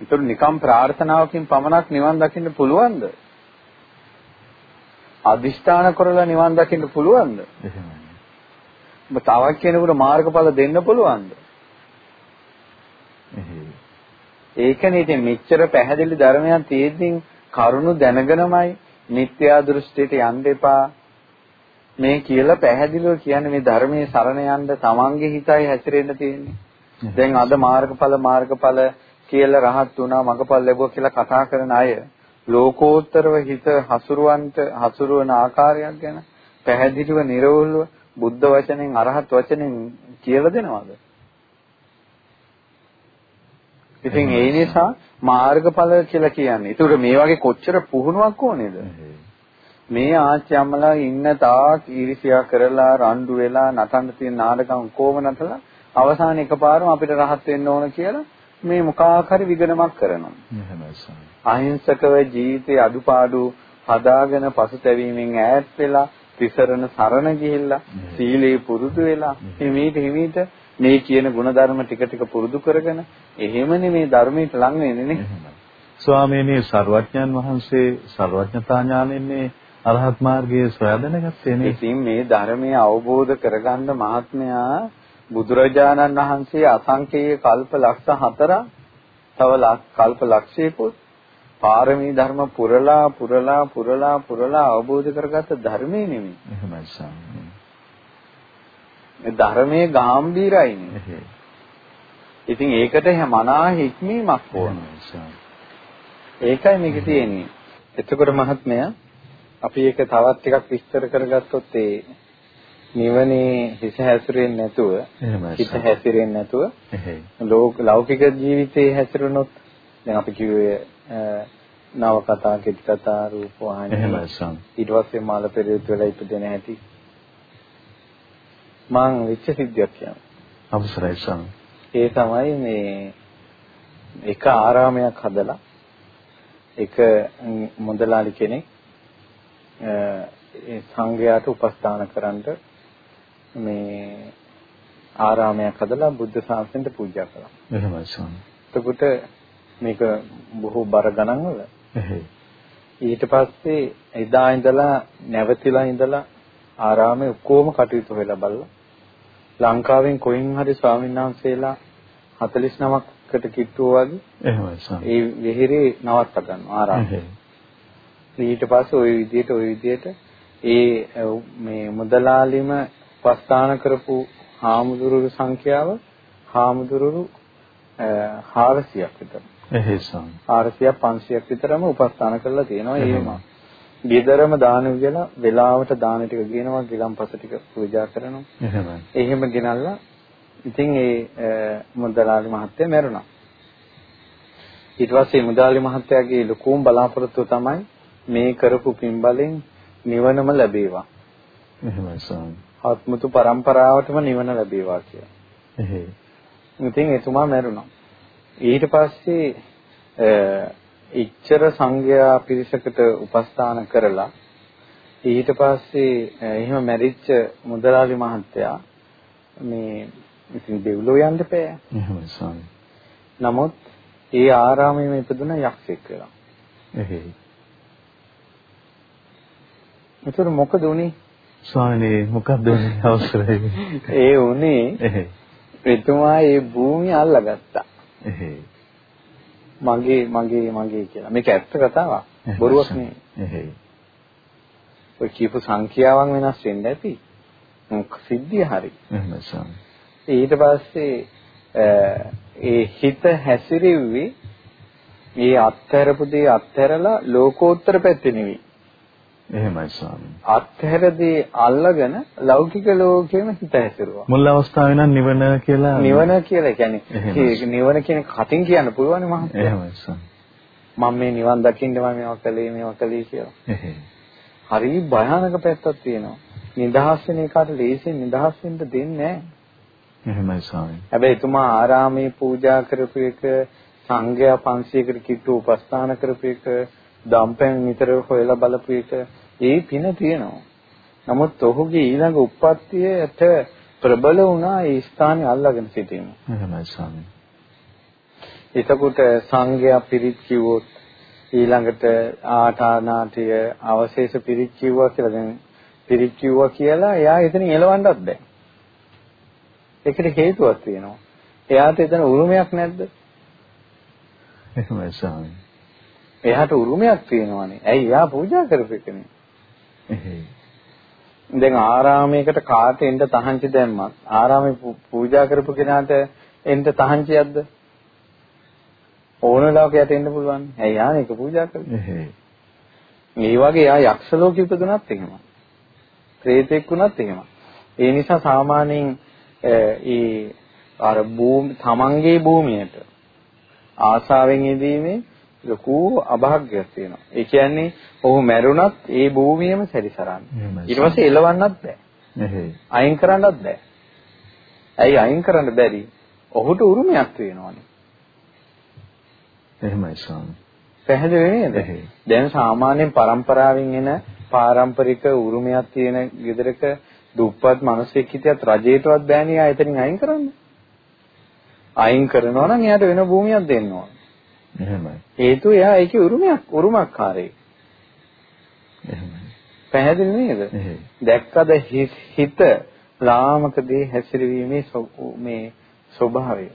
ඒතර නිකම් ප්‍රාර්ථනාවකින් පමණක් නිවන් දකින්න පුළුවන්ද? අදිෂ්ඨාන කරලා නිවන් දකින්න පුළුවන්ද? එහෙමයි. ඔබ තවත් කෙනෙකුට මාර්ගඵල දෙන්න පුළුවන්ද? ඒකනේ ඉතින් මෙච්චර පැහැදිලි ධර්මයන් තියෙද්දි කරුණු දැනගෙනමයි මිත්‍යා දෘෂ්ටියට යන්න එපා. මේ කියලා පැහැදිලිව කියන්නේ මේ ධර්මයේ සරණ යන්න තමන්ගේ හිතයි හැසිරෙන්න තියෙන්නේ. දැන් අද මාර්ගඵල මාර්ගඵල කියලා රහත් වුණා මගඵල ලැබුවා කියලා කතා කරන අය ලෝකෝත්තරව හිත හසුරුවන්ට හසුරුවන ආකාරයක් ගැන පැහැදිලිව නිර්වෘල්ව බුද්ධ වචනෙන් අරහත් වචනෙන් කියලා දෙනවද? ඉතින් ඒ නිසා මාර්ගඵල කියලා කියන්නේ. ඒතර මේ වගේ කොච්චර පුහුණුවක් ඕනේද? මේ ආච්චි අම්මලා ඉන්න තාක් ඊර්ෂ්‍යා කරලා රණ්ඩු වෙලා නටන්න තියෙන නාටකම් කොහොම නටලා අවසාන එකපාරම අපිට රහත් වෙන්න ඕන කියලා මේ මොකාකාරී විගණමක් කරනවා. අහිංසකව ජීවිතේ අඩුපාඩු හදාගෙන පසුතැවීමෙන් ඈත් වෙලා තිසරණ සරණ ගිහිල්ලා සීලේ පුරුදු වෙලා හිමීට හිමීට මේ කියන ಗುಣධර්ම ටික ටික පුරුදු කරගෙන එහෙමනේ මේ ධර්මයට ලං වෙන්නේ නේ. ස්වාමීනි සර්වඥන් වහන්සේ සර්වඥතා ඥානෙන්නේ අරහත් මාර්ගයේ සොයා දැනගත්තේ නේ. ඉතින් මේ ධර්මයේ අවබෝධ කරගන්න මහත්මයා බුදුරජාණන් වහන්සේ අසංකේය කල්ප ලක්ෂ 4 තව කල්ප ලක්ෂයකුත් පාරමී ධර්ම පුරලා පුරලා පුරලා පුරලා අවබෝධ කරගත්ත ධර්මයේ නෙමෙයි. එහෙමයි ස්වාමීනි. මේ ධර්මයේ ගැඹීරයිනේ. ඉතින් ඒකට මනා හික්මීමක් ඕන. ඒකයි මේක තියෙන්නේ. එතකොට මහත්මයා අපි ඒක තවත් ටිකක් විස්තර කරගත්තොත් ඒ නිවනේ හිස හැසිරෙන්නේ නැතුව හිත හැසිරෙන්නේ නැතුව ලෝක ලෞකික ජීවිතේ හැසිරුණොත් දැන් අපි කිව්වේ නව කතා කෙටි කතා රූප වාහිනී ඊට පස්සේ මාල පෙරේත වෙලා ඉපදෙන හැටි. මං වෙච්ච සිද්ධියක් කියනවා අවසරයි සම් ඒ තමයි මේ එක ආරාමයක් හදලා එක මොදලාලි කෙනෙක් ඒ සංඝයාට උපස්ථාන කරන්න මේ ආරාමයක් හදලා බුද්ධ ශාසනයට පූජා කළා. එහෙමයි ස්වාමී. එතකොට මේක බොහෝ බර ගණන් වල. ඊට පස්සේ එදා ඉඳලා නැවතිලා ඉඳලා ආරාමේ ඔක්කොම කටයුතු වෙලා බලලා ලංකාවෙන් කොයින් හරි ස්වාමීන් වහන්සේලා 49කට කිට්ටුව වගේ එහෙමයි ස්වාමී. ඒ විහිරේ නවත්ත ගන්නවා ආරාමේ. ඊට පස්සේ ওই විදිහට ওই විදිහට ඒ මේ මුදලාලිම උපස්ථාන කරපු හාමුදුරුවෝ සංඛ්‍යාව හාමුදුරුවෝ 400ක් විතර. එහෙසම්. 400ක් 500ක් විතරම උපස්ථාන කරලා තියෙනවා එහෙම. ගෙදරම දාන වියලා වෙලාවට දාන ටික ගේනවා ගිලම්පස ටික පූජා කරනවා. එහෙමයි. එහෙම ගෙනල්ලා ඉතින් ඒ මුදලාලි මහත්තයා මැරුණා. ඊට පස්සේ මුදලාලි මහත්තයාගේ ලොකුම බලාපොරොත්තුව තමයි මේ කරපු පින්බලෙන් නිවනම ලැබේවා. එහෙමයි ස්වාමී. ආත්මතු පරම්පරාවටම නිවන ලැබේවා කියලා. එහෙයි. ඉතින් එතුමා මැරුණා. ඊට පස්සේ ඉච්ඡර සංඝයා පිරිසකට උපස්ථාන කරලා ඊට පස්සේ එහෙම මැරිච්ච මුදලාලි මහත්තයා මේ ඉතින් දෙව්ලෝ යන්න බෑ. එහෙමයි ස්වාමී. නමුත් ඒ ආරාමයේ ඉපදුන යක්ෂයෙක් වෙලා. එහෙයි. ඒතර මොකද උනේ? ස්වාමීනි මොකක්ද මේ අවසරයි? ඒ උනේ එතුමා ඒ භූමිය අල්ලගත්තා. මගේ මගේ මගේ කියලා. මේක ඇත්ත කතාවක්. බොරුවක් නෙවෙයි. ඔය කියපු සංඛ්‍යාවන් වෙනස් වෙන්න ඇති. සිද්ධිය හරි. ඊට පස්සේ ඒ හිත හැසිරෙව්වේ මේ අත්හැරපු දේ අත්හැරලා ලෝකෝත්තර පැත්තේ නෙවෙයි. එහෙමයි ස්වාමී. අත්හැරදී අල්ලගෙන ලෞකික ලෝකෙම හිත හැසිරුවා. මුල් අවස්ථාවේ නම් නිවන කියලා නිවන කියලා කියන්නේ නිවන කියන කටින් කියන්න පුළුවන් මහත්තයා. එහෙමයි ස්වාමී. මම මේ නිවන් දකින්න මම මේවා කළේ මේවා කළේ කියලා. හරි භයානක පැත්තක් තියෙනවා. නිදහස් වෙන එකට ලේසියෙන් නිදහස් වෙන්න දෙන්නේ නැහැ. එහෙමයි ස්වාමී. හැබැයි එතුමා ආරාමේ පූජා කරපු එක සංඝයා 500කට කිට්ටු උපස්ථාන කරපු එක දම්පැන් නිතර හොයලා බලපු එක ඒ පින තියෙනවා. නමුත් ඔහුගේ ඊළඟ උප්පත්තියට ප්‍රබල වුණා ඒ ස්ථානේ අල්ලාගෙන සිටීම. එහෙමයි ස්වාමී. එතකොට සංඝයා පිරිත් කිව්වොත් ඊළඟට ආටානාටිය අවශේෂ පිරිත් කිව්වා කියලා දැන් පිරිත් කිව්වා කියලා එයා එතනින් එලවන්නත් බෑ. ඒකට හේතුවක් තියෙනවා. එයාට එතන උරුමයක් නැද්ද? එහෙමයි ස්වාමී. එයාට උරුමයක් තියෙනවානේ. ඇයි එයා පූජා කරපෙකනේ. එහෙයි. දැන් ආරාමයකට කාට එන්න තහංචි දැම්මත් ආරාමේ පූජා කරපු කෙනාට එන්න තහංචියක්ද? ඕන ලාවකයට එන්න පුළුවන්. ඇයි යා මේක පූජා කරන්නේ? මේ වගේ යා යක්ෂ ලෝකෙ ඉපදුනත් එහෙමයි. ප්‍රේතෙක් වුණත් එහෙමයි. ඒ නිසා සාමාන්‍යයෙන් ඒ අර භූමි තමන්ගේ භූමියට ආසාවෙන් යෙදීමේ ලොකු අභාග්‍යයක් තියෙනවා. ඒ කියන්නේ ඔහු මැරුණත් ඒ භූමියම සැරිසරන්නේ. ඊට පස්සේ එලවන්නත් බෑ. අයින් කරන්නත් බෑ. ඇයි අයින් කරන්න බැරි? ඔහුට උරුමයක් තියෙනවානේ. එහෙමයි ස්වාමී. පැහැදිලි නේද? දැන් සාමාන්‍යයෙන් પરම්පරාවෙන් එන පාරම්පරික උරුමයක් තියෙන ගෙදරක දුප්පත් මිනිසෙක් හිටියත් රජේටවත් බෑනේ ආ එතනින් අයින් කරන්න. අයින් කරනවා නම් එයාට වෙන භූමියක් දෙන්න ඕන. එහෙමයි. හේතුව එයා ඒකේ උරුමයක් උරුමකාරයෙක්. එහෙමයි. පැහැදිලි නේද? දැක්කද හිත ලාමක දේ හැසිරවීමේ මේ ස්වභාවය.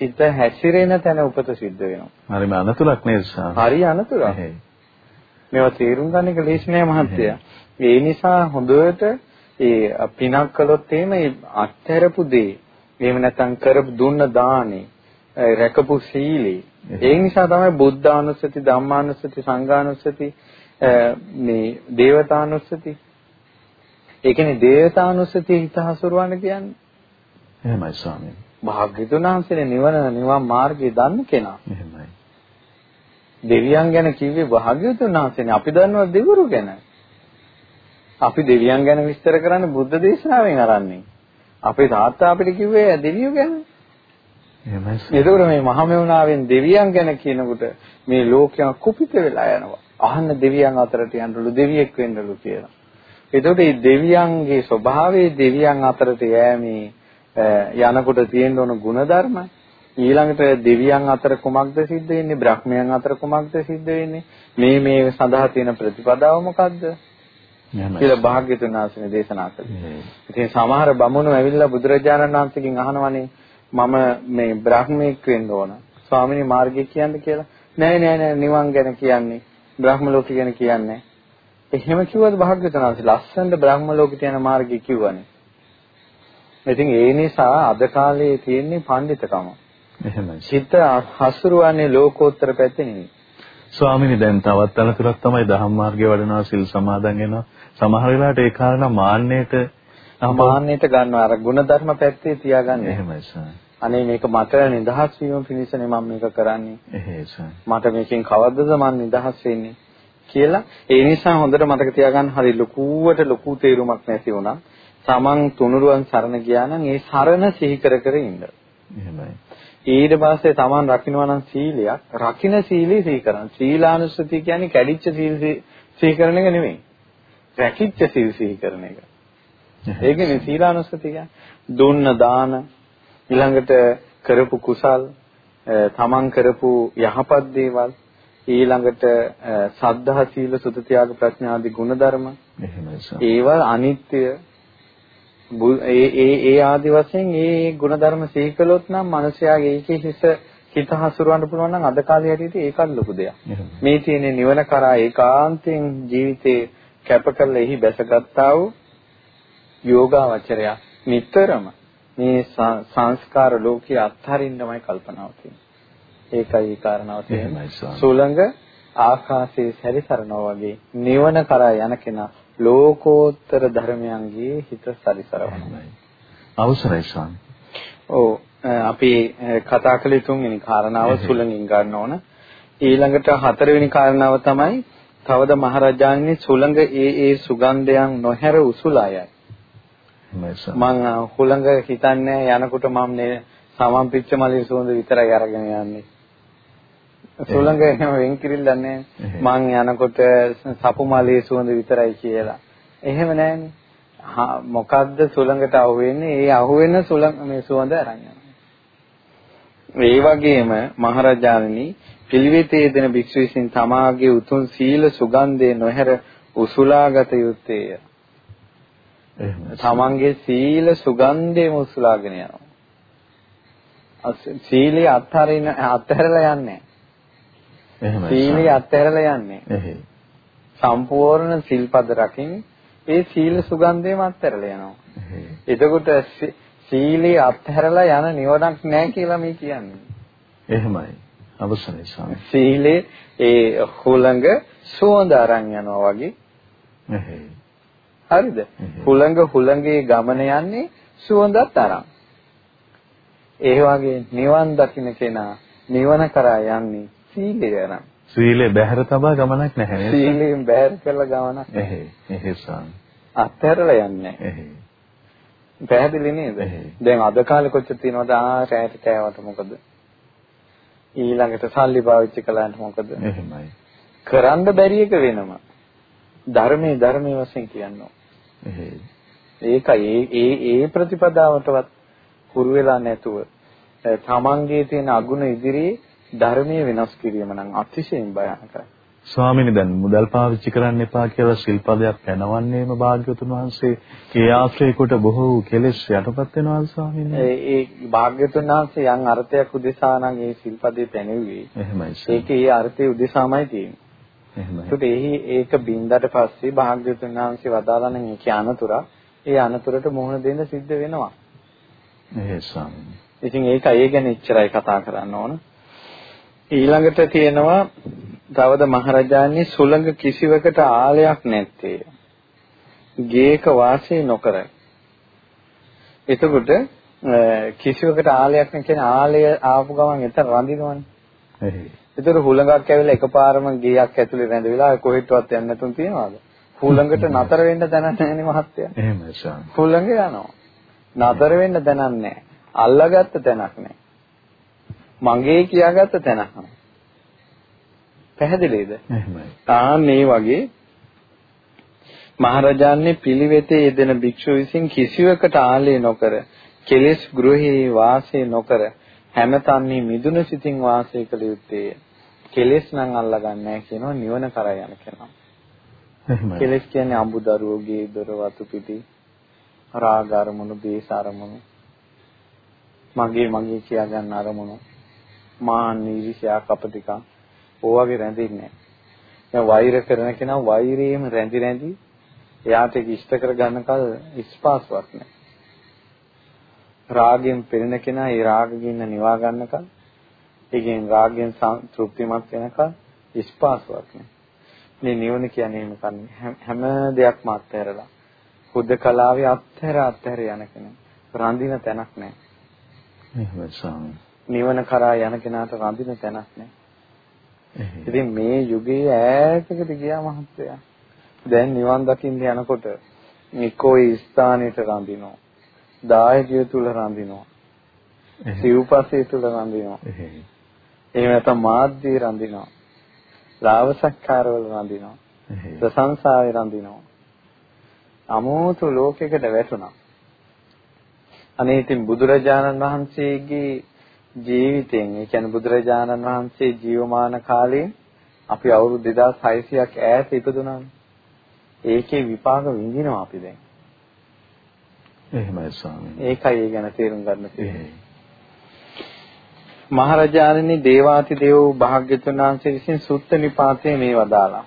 හිත හැසිරෙන තැන උපත සිද්ධ වෙනවා. හරිම අනතුරක් නේද හරි අනතුරක්. මේවා තේරුම් ගන්න එක ලේසි නෑ මහත්තයා. ඒ නිසා හොඳට ඒ පිනක් කළොත් එහෙම ඒ අත්හැරපු දේ එහෙම නැත්නම් කරපු දුන්න දානේ රැකපු සීලේ ඒ නිසා තමයි බුද්ධානුස්සති ධම්මානුස්සති සංඝානුස්සති මේ දේවතානුස්සති ඒ කියන්නේ දේවතානුස්සති හිත හසුරවන්න කියන්නේ එහෙමයි ස්වාමීනි භාග්‍යතුන් වහන්සේ නිවන නිවන් මාර්ගය දන්න කෙනා. එහෙමයි. දෙවියන් ගැන කිව්වේ භාග්‍යතුන් වහන්සේනේ. අපි දන්නවා දෙවිවරු ගැන. අපි දෙවියන් ගැන විස්තර කරන්නේ බුද්ධ දේශනාවෙන් අරන්නේ. අපේ තාත්තා අපිට කිව්වේ දෙවියෝ ගැන. ඒකෝර මේ මහමෙවුනාවෙන් දෙවියන් ගැන කියනකොට මේ ලෝකය කුපිත වෙලා යනවා. අහන්න දෙවියන් අතරට යන්නලු දෙවියෙක් වෙන්නලු කියලා. එතකොට මේ දෙවියන්ගේ ස්වභාවයේ දෙවියන් අතරට යෑමේ යනකොට තියෙන්න ඕන ಗುಣධර්ම ඊළඟට දෙවියන් අතර කුමක්ද සිද්ධ වෙන්නේ බ්‍රහ්මයන් අතර කුමක්ද සිද්ධ වෙන්නේ මේ මේ සඳහා තියෙන ප්‍රතිපදාව මොකද්ද කියලා භාග්‍යතුන් වහන්සේ දේශනා කළේ. ඉතින් සමහර බමුණු ඇවිල්ලා බුදුරජාණන් වහන්සේගෙන් අහනවනේ මම මේ බ්‍රහ්මෙක් වෙන්න ඕන. ස්වාමිනී මාර්ගය කියන්න කියලා. නෑ නෑ නෑ නිවන් ගැන කියන්නේ. බ්‍රහ්ම ලෝකය ගැන කියන්නේ. එහෙම කිව්වද භාග්‍යතුන් වහන්සේ ලස්සනට බ්‍රහ්ම ලෝකයට යන මාර්ගය කිව්වනේ. ඉතින් ඒ නිසා අද කාලේ තියෙන්නේ පඬිතකම. එහෙමයි. චිත්ත හසුරුවන්නේ ලෝකෝත්තර පැත්තේ නෙවෙයි. ස්වාමීනි දැන් තවත් අනතුරක් තමයි දහම් මාර්ගයේ වඩනවා සිල් සමාදන් වෙනවා. සමහර වෙලාවට ඒ කාරණා මාන්නයට මාන්නයට ගන්නවා අර ಗುಣධර්ම පැත්තේ තියාගන්න. එහෙමයි ස්වාමී. අනේ මේක මට නිදහස් වීම පිණිසනේ මම මේක කරන්නේ. මට මේකෙන් කවද්දද මම නිදහස් වෙන්නේ කියලා. ඒ නිසා හොඳට මතක තියාගන්න හරි ලකුවට ලකු තේරුමක් නැති වුණා. තමන් තුනුරුවන් සරණ ගියා නම් ඒ සරණ සිහි කර කර ඉන්න. එහෙමයි. ඊට පස්සේ තමන් රකින්නවා නම් සීලයක්, රකින්න සීලී සිහි කරන්න. සීලානුස්සතිය කියන්නේ කැඩිච්ච සීල් සිහි කරන එක නෙමෙයි. රැකිච්ච සීල් සිහි කරන එක. ඒකනේ සීලානුස්සතිය. දුන්න දාන ඊළඟට කරපු කුසල් තමන් කරපු යහපත් දේවල් ඊළඟට සද්ධා සීල සුත ත්‍යාග ප්‍රඥා ආදී ගුණධර්ම. ඒවා අනිත්‍ය ඒ ඒ ඒ ආදි වශයෙන් ඒ ಗುಣධර්ම සිහි කළොත් නම් මිනිස්යාගේ ඒකේ හිස හිත හසුරවන්න පුළුවන් නම් අද කාලේ හැටියට ඒකත් ලොකු දෙයක්. මේ තියෙන නිවන කරා ඒකාන්තයෙන් ජීවිතේ කැප කරලා එහි බැසගත්තා වූ යෝගාවචරය නිතරම මේ සංස්කාර ලෝකයේ අත්හරින්නමයි කල්පනාව තියෙන්නේ. ඒකයි ඒ කාරණාව තියෙන්නේ. සුළඟ ආකාශයේ සැරිසරනවා වගේ නිවන කරා යන කෙනා ලෝකෝත්තර ධර්මයන්ගේ හිත සරිසරවනවා. අවසරයි ස්වාමී. ඔව් අපි කතා කළේ තුන්වෙනි කාරණාව සුළඟින් ගන්න ඕන. ඊළඟට හතරවෙනි කාරණාව තමයි තවද මහරජාණනි සුළඟ ඒ ඒ සුගන්ධයන් නොහැර උසුලායයි. මං හුළඟ හිතන්නේ යනකොට මම සමම් පිච්ච මලේ සුවඳ විතරයි අරගෙන යන්නේ. සුළඟ එහෙම වෙන් කිරිල්ලක් නැහැ. මං යනකොට සපු මලේ සුවඳ විතරයි කියලා. එහෙම නැහැනේ. මොකද්ද සුළඟට අහුවෙන්නේ? ඒ අහුවෙන සුළඟ මේ සුවඳ අරන් ඒ වගේම මහරජාණනි පිළිවෙතේ දෙන භික්ෂු විසින් තමාගේ උතුම් සීල සුගන්ධය නොහැර උසුලාගත යුත්තේය. තමන්ගේ සීල සුගන්ධයම උසුලාගෙන යනවා. සීලය අත්හරින අත්හැරලා යන්නේ එහෙමයි. සීලය අත්හැරලා යන්නේ. එහෙයි. සම්පූර්ණ සිල්පද රකින් ඒ සීල සුගන්ධයම අත්හැරලා යනවා. එතකොට සීලේ අත්හැරලා යන නිවනක් නැහැ කියලා මේ කියන්නේ. එහෙමයි. අවසරයි ස්වාමී. සීලේ ඒ හුළඟ සුවඳ අරන් යනවා වගේ. එහෙයි. හරිද? හුළඟ හුළඟේ ගමන යන්නේ සුවඳත් අරන්. ඒ වගේ නිවන් දකින්න කෙනා නිවන කරා යන්නේ සීලය අරන්. සීලේ බැහැර තබා ගමනක් නැහැ නේද? සීලයෙන් බැහැර කරලා ගමනක්. එහෙයි ස්වාමී. අත්හැරලා යන්නේ. එහෙයි. පැහැදිලි නේද? දැන් අද කාලේ කොච්චර තියෙනවද ආ රැයට කෑවට මොකද? ඊළඟට සල්ලි පාවිච්චි කළාට මොකද? එහෙමයි. කරන්න බැරි එක වෙනම. ධර්මයේ ධර්මයේ වශයෙන් කියනවා. ඒකයි ඒ ඒ ප්‍රතිපදාවටවත් හුරු වෙලා නැතුව තමන්ගේ තියෙන අගුණ ඉදිරියේ ධර්මයේ වෙනස් කිරීම නම් අතිශයින් භයානකයි. ස්වාමීනි දැන් මුදල් පාවිච්චි කරන්න එපා කියලා ශිල්පදයක් පැනවන්නේම භාග්‍යවතුන් වහන්සේ ඒ ආශ්‍රය කොට බොහෝ කෙලෙස් යටපත් වෙනවා ස්වාමීනි. ඒ භාග්‍යවතුන් වහන්සේ යම් අර්ථයක් උදෙසා නම් ඒ ශිල්පදේ පැනෙව්වේ. එහෙමයි. ඒකේ ඒ අර්ථය උදෙසාමයි තියෙන්නේ. එහෙමයි. ඒකට ඒක බින්දට පස්සේ භාග්‍යවතුන් වහන්සේ වදාලා නම් ඒකේ අනතුර ඒ අනතුරට මුහුණ දෙන්න සිද්ධ වෙනවා. එහෙයි ස්වාමීනි. ඉතින් ඒක ඒ ගැන ඉච්චරයි කතා කරන්න ඕන. ඊළඟට තියෙනවා තවද මහරජාණන් සුළඟ කිසිවකට ආලයක් නැත්තේ. ගේක වාසය නොකරයි. එතකොට කිසිවකට ආලයක් නැ කියන්නේ ආලය ආපු ගමන් එතන රඳිනවනේ. ඒතර හුළඟක් ඇවිල්ලා එකපාරම ගේයක් ඇතුලේ රැඳවිලා කොහෙටවත් යන්න නැතුන් තියනවාද? හුළඟට නතර වෙන්න දැනක් නැහැනේ මහත්තයා. එහෙමයි ස්වාමී. හුළඟ යනවා. නතර වෙන්න දැනක් නැහැ. අල්ලාගත්ත තැනක් නැහැ. මගේ කියාගත්ත තැනක් නැහැ. පැහැදිලිද? එහෙමයි. තාන් මේ වගේ මහරජාන්නේ පිළිවෙතේ යෙදෙන භික්ෂු විසින් කිසිවකට ආලේ නොකර කෙලෙස් ගෘහේ වාසය නොකර හැමතන්නේ මිදුන සිතින් වාසය කළ යුත්තේ කෙලෙස් නම් අල්ලගන්නේ කියනවා නිවන කරා යන කෙනා. කෙලෙස් කියන්නේ අඹදරුවෝගේ දොර වතු පිටි රාග අරමුණු, දේශ අරමුණු, මගේ මගේ කියා ගන්න අරමුණු, මාන්න, ඊර්ෂ්‍යා, කපටිකම් ඕවාගේ රැඳෙන්නේ නැහැ. වෛර කරන කෙනා වෛරයේම රැඳි රැඳි එයාට ඒක ඉෂ්ට කර ගන්නකල් ස්පාසුවක් නැහැ. රාගයෙන් පෙළෙන කෙනා ඒ රාගකින් නිවා ගන්නකල් ඒකෙන් රාගයෙන් තෘප්තිමත් වෙනකල් ස්පාසුවක් නැහැ. මේ නිවන කියන්නේ එහෙම කන්නේ හැම දෙයක්ම අත්හැරලා හුදකලාවේ අත්හැර අත්හැර යන කෙනෙක්. රඳින තැනක් නැහැ. එහෙමයි ස්වාමී. නිවන කරා යන කෙනාට රඳින තැනක් නැහැ. ඉතින් මේ යුගයේ ඈතකට ගියා මහත්තයා. දැන් නිවන් දකින්න යනකොට නිකෝ ස්ථානෙට රඳිනවා. දායකය තුල රඳිනවා. සිව්පසේ තුල රඳිනවා. එහෙම නැත්නම් මාධ්‍ය රඳිනවා. ලාභසක්කාරවල රඳිනවා. ප්‍රශංසාවේ රඳිනවා. අමෝතු ලෝකයකට වැටුණා. අනේ ඉතින් බුදුරජාණන් වහන්සේගේ ජීවිතයෙන් ඒ කියන්නේ බුදුරජාණන් වහන්සේ ජීවමාන කාලේ අපි අවුරුදු 2600ක් ඈත ඉපදුනානේ. ඒකේ විපාක විඳිනවා අපි දැන්. එහෙමයි ස්වාමීනි. ඒකයි ඒ ගැන තේරුම් ගන්න තියෙන්නේ. මහරජාණනි දේවාති දේව භාග්‍යතුන් වහන්සේ විසින් සුත්ත නිපාතේ මේ වදාලා.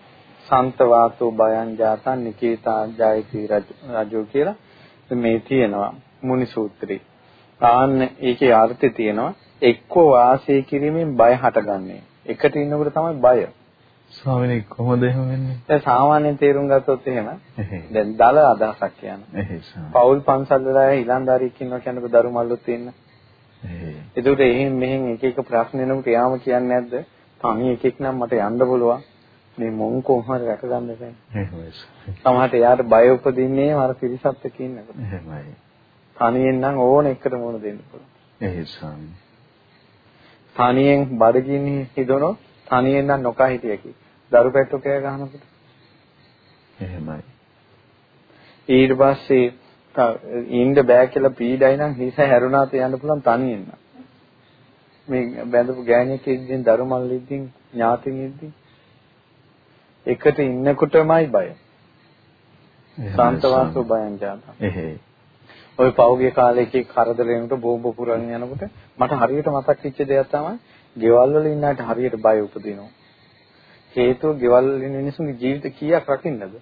සන්ත වාතෝ බයං ජාතං නිකේතා ජයති රජෝ කියලා මේ තියෙනවා මුනි සූත්‍රේ. ආන්න ඒකේ අර්ථය තියෙනවා එක්කෝ වාසය කිරීමෙන් බය හටගන්නේ. එකට ඉන්නකොට තමයි බය. ස්වාමීනි කොහොමද එහෙම වෙන්නේ? දැන් සාමාන්‍ය තේරුම් ගත්තොත් එහෙම දැන් දල අදහසක් ස්වාමී. පෞල් පන්සල් වල ඊළඳාරියෙක් ඉන්නවා කියනකොට දරු මල්ලුත් ඉන්න. ඒකට එහෙන් මෙහෙන් එක එක ප්‍රශ්න එනකොට එයාම කියන්නේ නැද්ද? තනි එකෙක් නම් මට යන්න පුළුවන්. මේ මොන් කොහොම හරි රැක ගන්න බෑ. එහෙමයි. සමහරට එයාට බය උපදින්නේ අර පිරිසත් එක්ක ඉන්නකොට. එහෙමයි. තනියෙන් නම් ඕන එකට මොන දෙන්න පුළුවන්. එහෙයි ස්වාමී. තනියෙන් බඩගිනි හිදොනොත් තනියෙන් නම් නොකා හිටියකි. දරු පැට්ටු කෑ ගහනකොට. එහෙමයි. ඊට පස්සේ ඉන්න බෑ කියලා පීඩයි නම් හිස හැරුණාත යන්න පුළුවන් තනියෙන්. මේ බැඳපු ගෑණියෙක් ඉද්දින් දරුමල් ඉද්දින් ඥාතින් ඉද්දින් එකට ඉන්නකොටමයි බය. සාන්තවාසෝ බයං ජාතං. එහෙයි. ওই පෞගේ කාලේ එකේ කරදරේකට බෝම්බ පුරන් යනකොට මට හරියට මතක් වෙච්ච දෙයක් තමයි ගෙවල් වල ඉන්නාට හරියට බය උපදිනවා. හේතුව ගෙවල් වල ඉන්න මිනිස්සුන්ගේ ජීවිත කීයක් රකින්නද?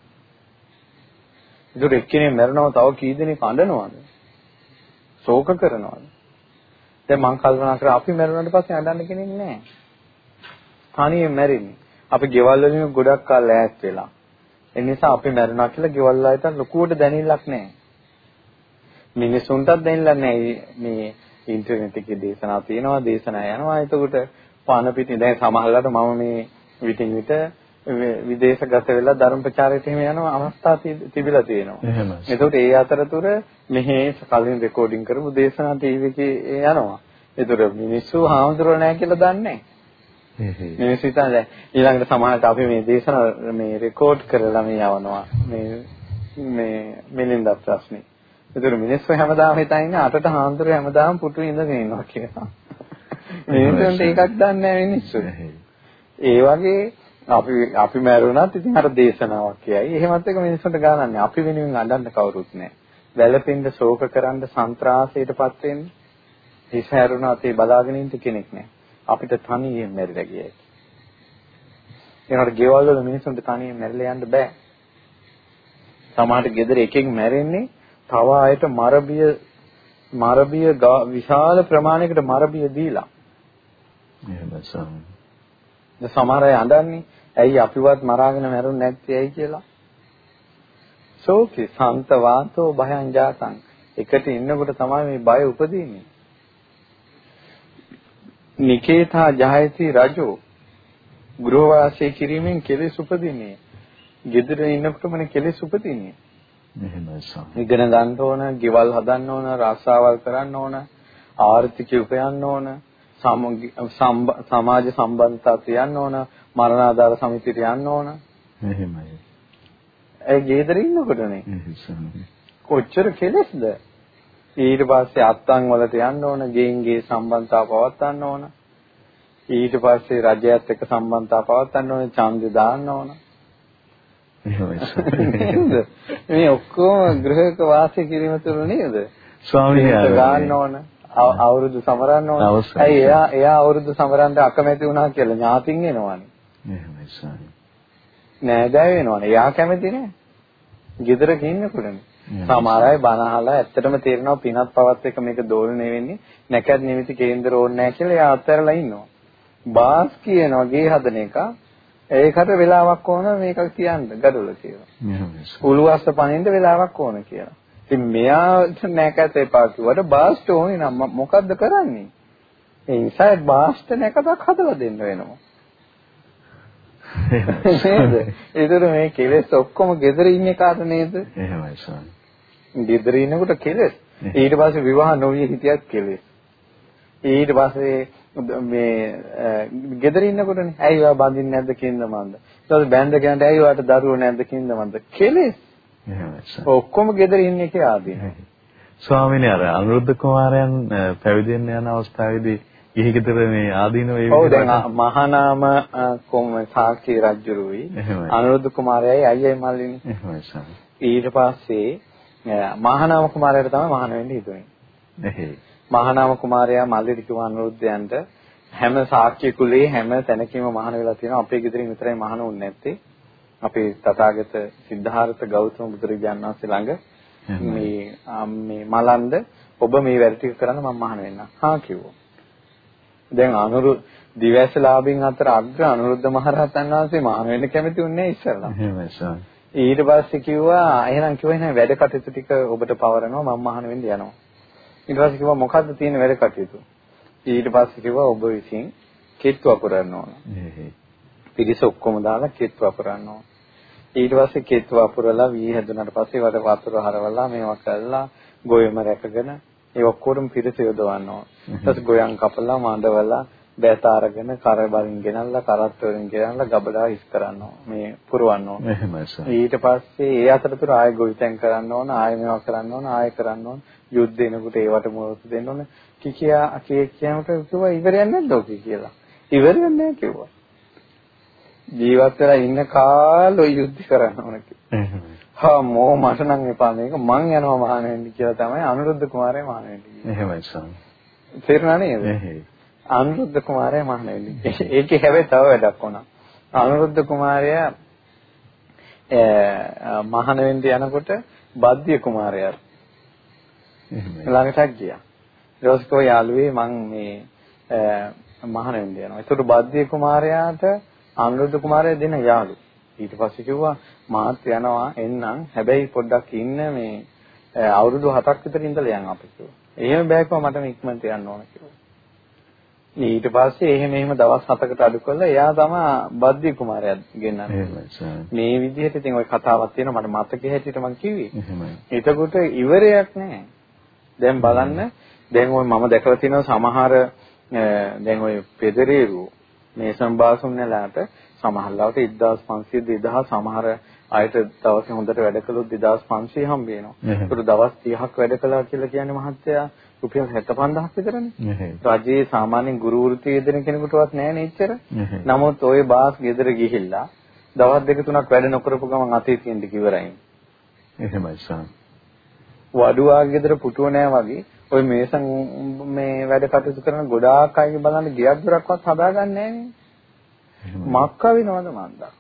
ඒකට එක්කෙනෙක් මැරෙනව තව කී දෙනෙක් අඬනවද? ශෝක කරනවද? දැන් මං කල්පනා කරා අපි මැරුණාට පස්සේ අඬන්න කෙනෙක් නැහැ. තනියෙන් මැරෙන්නේ. අපි ගෙවල් වලින් ගොඩක් කාල ඈත් වෙලා. ඒ නිසා අපි මැරුණා කියලා ගෙවල් වලට ලොකුවට දැනෙන්නක් නැහැ. මිනිසුන්ටත් දැනෙලා නැහැ මේ ඉන්ටර්නෙට් එකේ දේශනා තියෙනවා දේශනා යනවා එතකොට පාන පිටින් දැන් සමහරවිට මම මේ විටින් විට විදේශගත වෙලා ධර්ම ප්‍රචාරයට එහෙම යන අවස්ථා තිබිලා තියෙනවා. එහෙමයි. එතකොට ඒ අතරතුර මෙහි කලින් රෙකෝඩින් කරපු දේශනා ටීවී එකේ යනවා. ඒතර මිනිස්සු හාමුදුරුවෝ නැහැ කියලා දන්නේ නැහැ. මිනිස්සු හිතන්නේ ඊළඟට සමහරට අපි මේ දේශන මේ රෙකෝඩ් කරලා මේ යවනවා මේ මේ මිලින්ද ප්‍රශ්නේ. ඒතර මිනිස්සු හැමදාම හිතා ඉන්නේ අටට හාමුදුරුවෝ හැමදාම පුටු ඉඳගෙන ඉන්නවා කියලා. මිනිස්සුන්ට ඒකක් දන්නේ නැහැ මිනිස්සු. ඒ වගේ අපි අපි මැරුණත් ඉතින් අර දේශනාවක් කියයි. එහෙමත් එක මිනිස්සුන්ට ගානන්නේ. අපි වෙනුවෙන් අඬන්න කවුරුත් නැහැ. වැළපෙන්න ශෝක කරන්න සන්ත්‍රාසයටපත් වෙන්න හිස හැරුණාත් ඒ බලාගෙන ඉන්න කෙනෙක් නැහැ. අපිට තනියෙන් මැරිලා ගියයි. ඒනකට ගෙවල් වල මිනිස්සුන්ට තනියෙන් මැරිලා යන්න බෑ. සමහරට ගෙදර එකෙක් මැරෙන්නේ තව ආයත මරබිය මරබිය විශාල ප්‍රමාණයකට මරබිය දීලා. එහෙමයි සාමි. සමහර අය අඬන්නේ ඇයි අපිවත් මරාගෙන මැරුන්නේ නැත්තේ ඇයි කියලා. ශෝකේ සන්ත වාතෝ භයං ජාතං එකට ඉන්නකොට තමයි මේ බය උපදින්නේ. නිකේතා ජායති රජෝ ගෘහ වාසය කිරීමෙන් කෙලෙස් උපදින්නේ. ගෙදර ඉන්නකොටමනේ කෙලෙස් උපදින්නේ. එහෙමයි සම්. ඉගෙන ගන්න ඕන, ගෙවල් හදන්න ඕන, රාසාවල් කරන්න ඕන, ආර්ථිකය උපයන්න ඕන, සමාජ සම්බන්ධතා තියන්න ඕන, මරණාධාර සමිතියට යන්න ඕන. එහෙමයි. ඒ ගෙදර ඉන්නකොටනේ. කොච්චර කෙලෙස්ද? ඊට පස්සේ අත්තන් වලට යන්න ඕන, ගෙයින් ගේ සම්බන්ධතාව පවත්වන්න ඕන. ඊට පස්සේ රජයත් එක්ක සම්බන්ධතාව පවත්වන්න ඕන, ඡන්දය දාන්න ඕන. මේ ඔක්කොම ගෘහක වාසය කිරීම තුළ නේද? ස්වාමීන් වහන්සේ ගන්න ඕන. අවුරුදු සමරන්න ඕන. ඇයි එයා එයා අවුරුදු සමරන්න අකමැති වුණා කියලා ඥාතින් එනවනේ. එහෙමයි ස්වාමී. නෑදෑය වෙනවනේ. එයා කැමති නෑ. ගෙදරක ඉන්නකොටනේ. සමහර අය බණ අහලා ඇත්තටම තේරෙනවා පිනත් පවත් එක මේක දෝලණය වෙන්නේ නැකත් නිමිති කේන්දර ඕනේ නැහැ කියලා එයා අත්හැරලා ඉන්නවා. බාස් කියනවා ගේ හදන එක ඒකට වෙලාවක් ඕන මේක කියන්න gadula කියලා. උළුවස්ස පනින්න වෙලාවක් ඕන කියලා. ඉතින් මෙයාට නැකත එපා කිව්වට බාස්ට ඕනේ නම් මොකද්ද කරන්නේ? ඒ නිසා බාස්ට නැකතක් හදලා දෙන්න වෙනවා. නේද? ඒතර මේ කෙලෙස් ඔක්කොම gedara ඉන්නේ කාට නේද? එහෙමයි සාරා. gedara ඉන්නකොට කෙලෙස්. ඊට පස්සේ විවාහ නොවිය හිටියත් කෙලෙස්. ඊට පස්සේ මේ gedara ඉන්නකොටනේ ඇයි ඔයා බඳින්නේ නැද්ද කින්ද මන්ද. ඊට පස්සේ බැඳ ගන්නට ඇයි ඔයාට දරුවෝ නැද්ද කින්ද මන්ද. කෙලෙස්. ඔක්කොම gedara ඉන්නේ කියලා ආදීන. ස්වාමීනි අර අනුරුද්ධ කුමාරයන් පැවිදි වෙන්න යන අවස්ථාවේදී ගිහි ගෙදර මේ ආදීන වේ ඔව් දැන් මහානාම කොම් සාක්ෂි රජුරුයි අනුරුද්ධ කුමාරයයි අයියයි මල්ලිනි. එහෙමයි ඊට පස්සේ මහානාම කුමාරයාට තමයි මහාන වෙන්න හිතුනේ. එහෙයි. මහානාම කුමාරයා මල්ලිට කිව්ව අනුරුද්ධයන්ට හැම සාක්ෂි කුලේ හැම තැනකම මහාන වෙලා තියෙනවා අපේ ගෙදරින් විතරයි මහාන වුනේ නැත්තේ. අපේ තථාගත සිද්ධාර්ථ ගෞතම බුදුරජාණන් වහන්සේ ළඟ මේ මේ මලන්ද ඔබ මේ වැඩ ටික කරන්න මම මහාන වෙන්න. හා කිව්වා. දැන් අනුරු දිවැසලාභින් අතර අග්‍ර අනුරුද්ධ මහරහතන් වහන්සේ මහාන වෙන්න කැමති උන්නේ ඉස්සෙල්ලා. එහෙමයි. ඊට පස්සේ කිව්වා එහෙනම් කිව්වා එහෙනම් වැඩ කටයුතු ටික ඔබට පවරනවා මම මහාන වෙන්න යනවා. ඊට පස්සේ කිව්වා මොකද්ද තියෙන වැඩ කටයුතු? ඊට පස්සේ කිව්වා ඔබ විසින් කෙත්තු අපරන්න ඕන. පිරිස ඔක්කොම දාලා කෙත්තු අපරන්න ඕන. ඊට පස්සේ කෙත්තු අපරලා වී හැදුනට පස්සේ වල වතුර හරවලා මේවා කළා ගොයම රැකගෙන ඒ ඔක්කොටම පිරිස යොදවන්න ඕන. ඊට පස්සේ ගොයන් කපලා මාඬවලා බෑත අරගෙන කර බලින් ගෙනල්ලා කරත් වලින් ගෙනල්ලා ගබඩා හිස් කරන්න ඕන. මේ පුරවන්න ඕන. එහෙමයි සර්. ඊට පස්සේ ඒ අතරතුර ආයෙ ගොවිතැන් කරන්න ඕන, ආයෙ මේවා කරන්න ඕන, ආයෙ කරන්න ඕන. යුද්ධ එනකොට ඒවට මොහොත දෙන්න ඕනේ. කිකියා කිය කියනකොට කිව්වා ඉවරයක් නැද්ද ඔක කියලා. ඉවරයක් නැහැ කිව්වා. ජීවත් වෙලා ඉන්න කාලෝ යුද්ධ කරන්න ඕන කිව්වා. හා මෝ මට නම් එපා මේක මං යනවා මහාන වෙන්න කියලා තමයි අනුරුද්ධ කුමාරයා මහාන වෙන්න කිව්වේ. එහෙමයි ස්වාමී. තේරුණා නේද? අනුරුද්ධ කුමාරයා මහාන වෙන්න. ඒකේ හැබැයි තව වැඩක් වුණා. අනුරුද්ධ කුමාරයා මහාන වෙන්න යනකොට බද්දිය කුමාරයා ළඟටත් ගියා. ඊට යාළුවේ මං මේ මහාන වෙන්න යනවා. ඒකට බද්දිය කුමාරයාට අනුරුද්ධ කුමාරයා දෙන යාළු. ඊට පස්සේ කිව්වා මාත් යනවා එන්නම්. හැබැයි පොඩ්ඩක් ඉන්න මේ අවුරුදු 7ක් විතර ඉඳලා යන් අපි කිව්වා. එහෙම බෑකෝ මට ඉක්මනට යන්න ඕන කිව්වා. ඊට පස්සේ එහෙම එහෙම දවස් 7කට අඩු කරලා එයා තමයි බද්දි කුමාරයා ගෙන්නන්නේ. මේ විදිහට ඉතින් ওই කතාවක් තියෙනවා මට මතකයේ හැටියට මම කිව්වේ. එතකොට ඉවරයක් නැහැ. දැන් බලන්න දැන් ওই මම දැකලා තියෙනවා සමහර දැන් ওই පෙදරේරු මේ සම්බාසුන්නලාට සමහරවට 1500 2000 සමහර අයට දවසේ හොඳට වැඩ කළොත් 2500 හම්බ වෙනවා. ඒකට දවස් 30ක් වැඩ කළා කියලා කියන්නේ මහත්තයා රුපියල් 75000ක් විතරනේ. රජයේ සාමාන්‍යයෙන් ගුරු වෘත්තිය දෙන කෙනෙකුටවත් නැහැ නෙච්චර. නමුත් ওই බාස් ගෙදර ගිහිල්ලා දවස් දෙක තුනක් වැඩ නොකරපු ගමන් අතේ තියෙන ටික ඉවරයි. එහෙමයි සාම. වඩුවා ගෙදර පුටුව නැහැ වගේ ওই මේසන් මේ වැඩ කටයුතු කරන ගොඩාක් අය බලන්න ගියක් දොරක්වත් හදාගන්නේ නැහැ මක්ක වෙනවද මන්දා.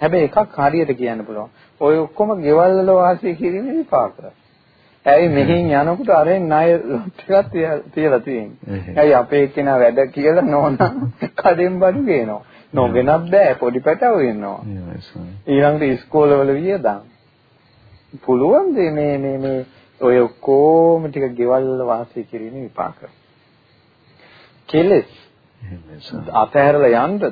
හැබැයි එකක් හරියට කියන්න පුළුවන්. ඔය ඔක්කොම ගෙවල් වල වාසය කිරීමේ විපාක. ඇයි මෙහෙන් යනකොට අරෙන් ණය ටිකක් තියලා තියෙන්නේ. ඇයි අපේ කෙනා වැඩ කියලා නෝනා කඩෙන් බඩු ගේනවා. නොගෙනත් බෑ පොඩි පැටව වෙනවා. ඊළඟට ඉස්කෝලවල වියදම්. පුළුවන් මේ මේ මේ ඔය ඔක්කොම ටික ගෙවල් වල වාසය කිරීමේ විපාක. කෙලස් අතහැරලා යන්නද?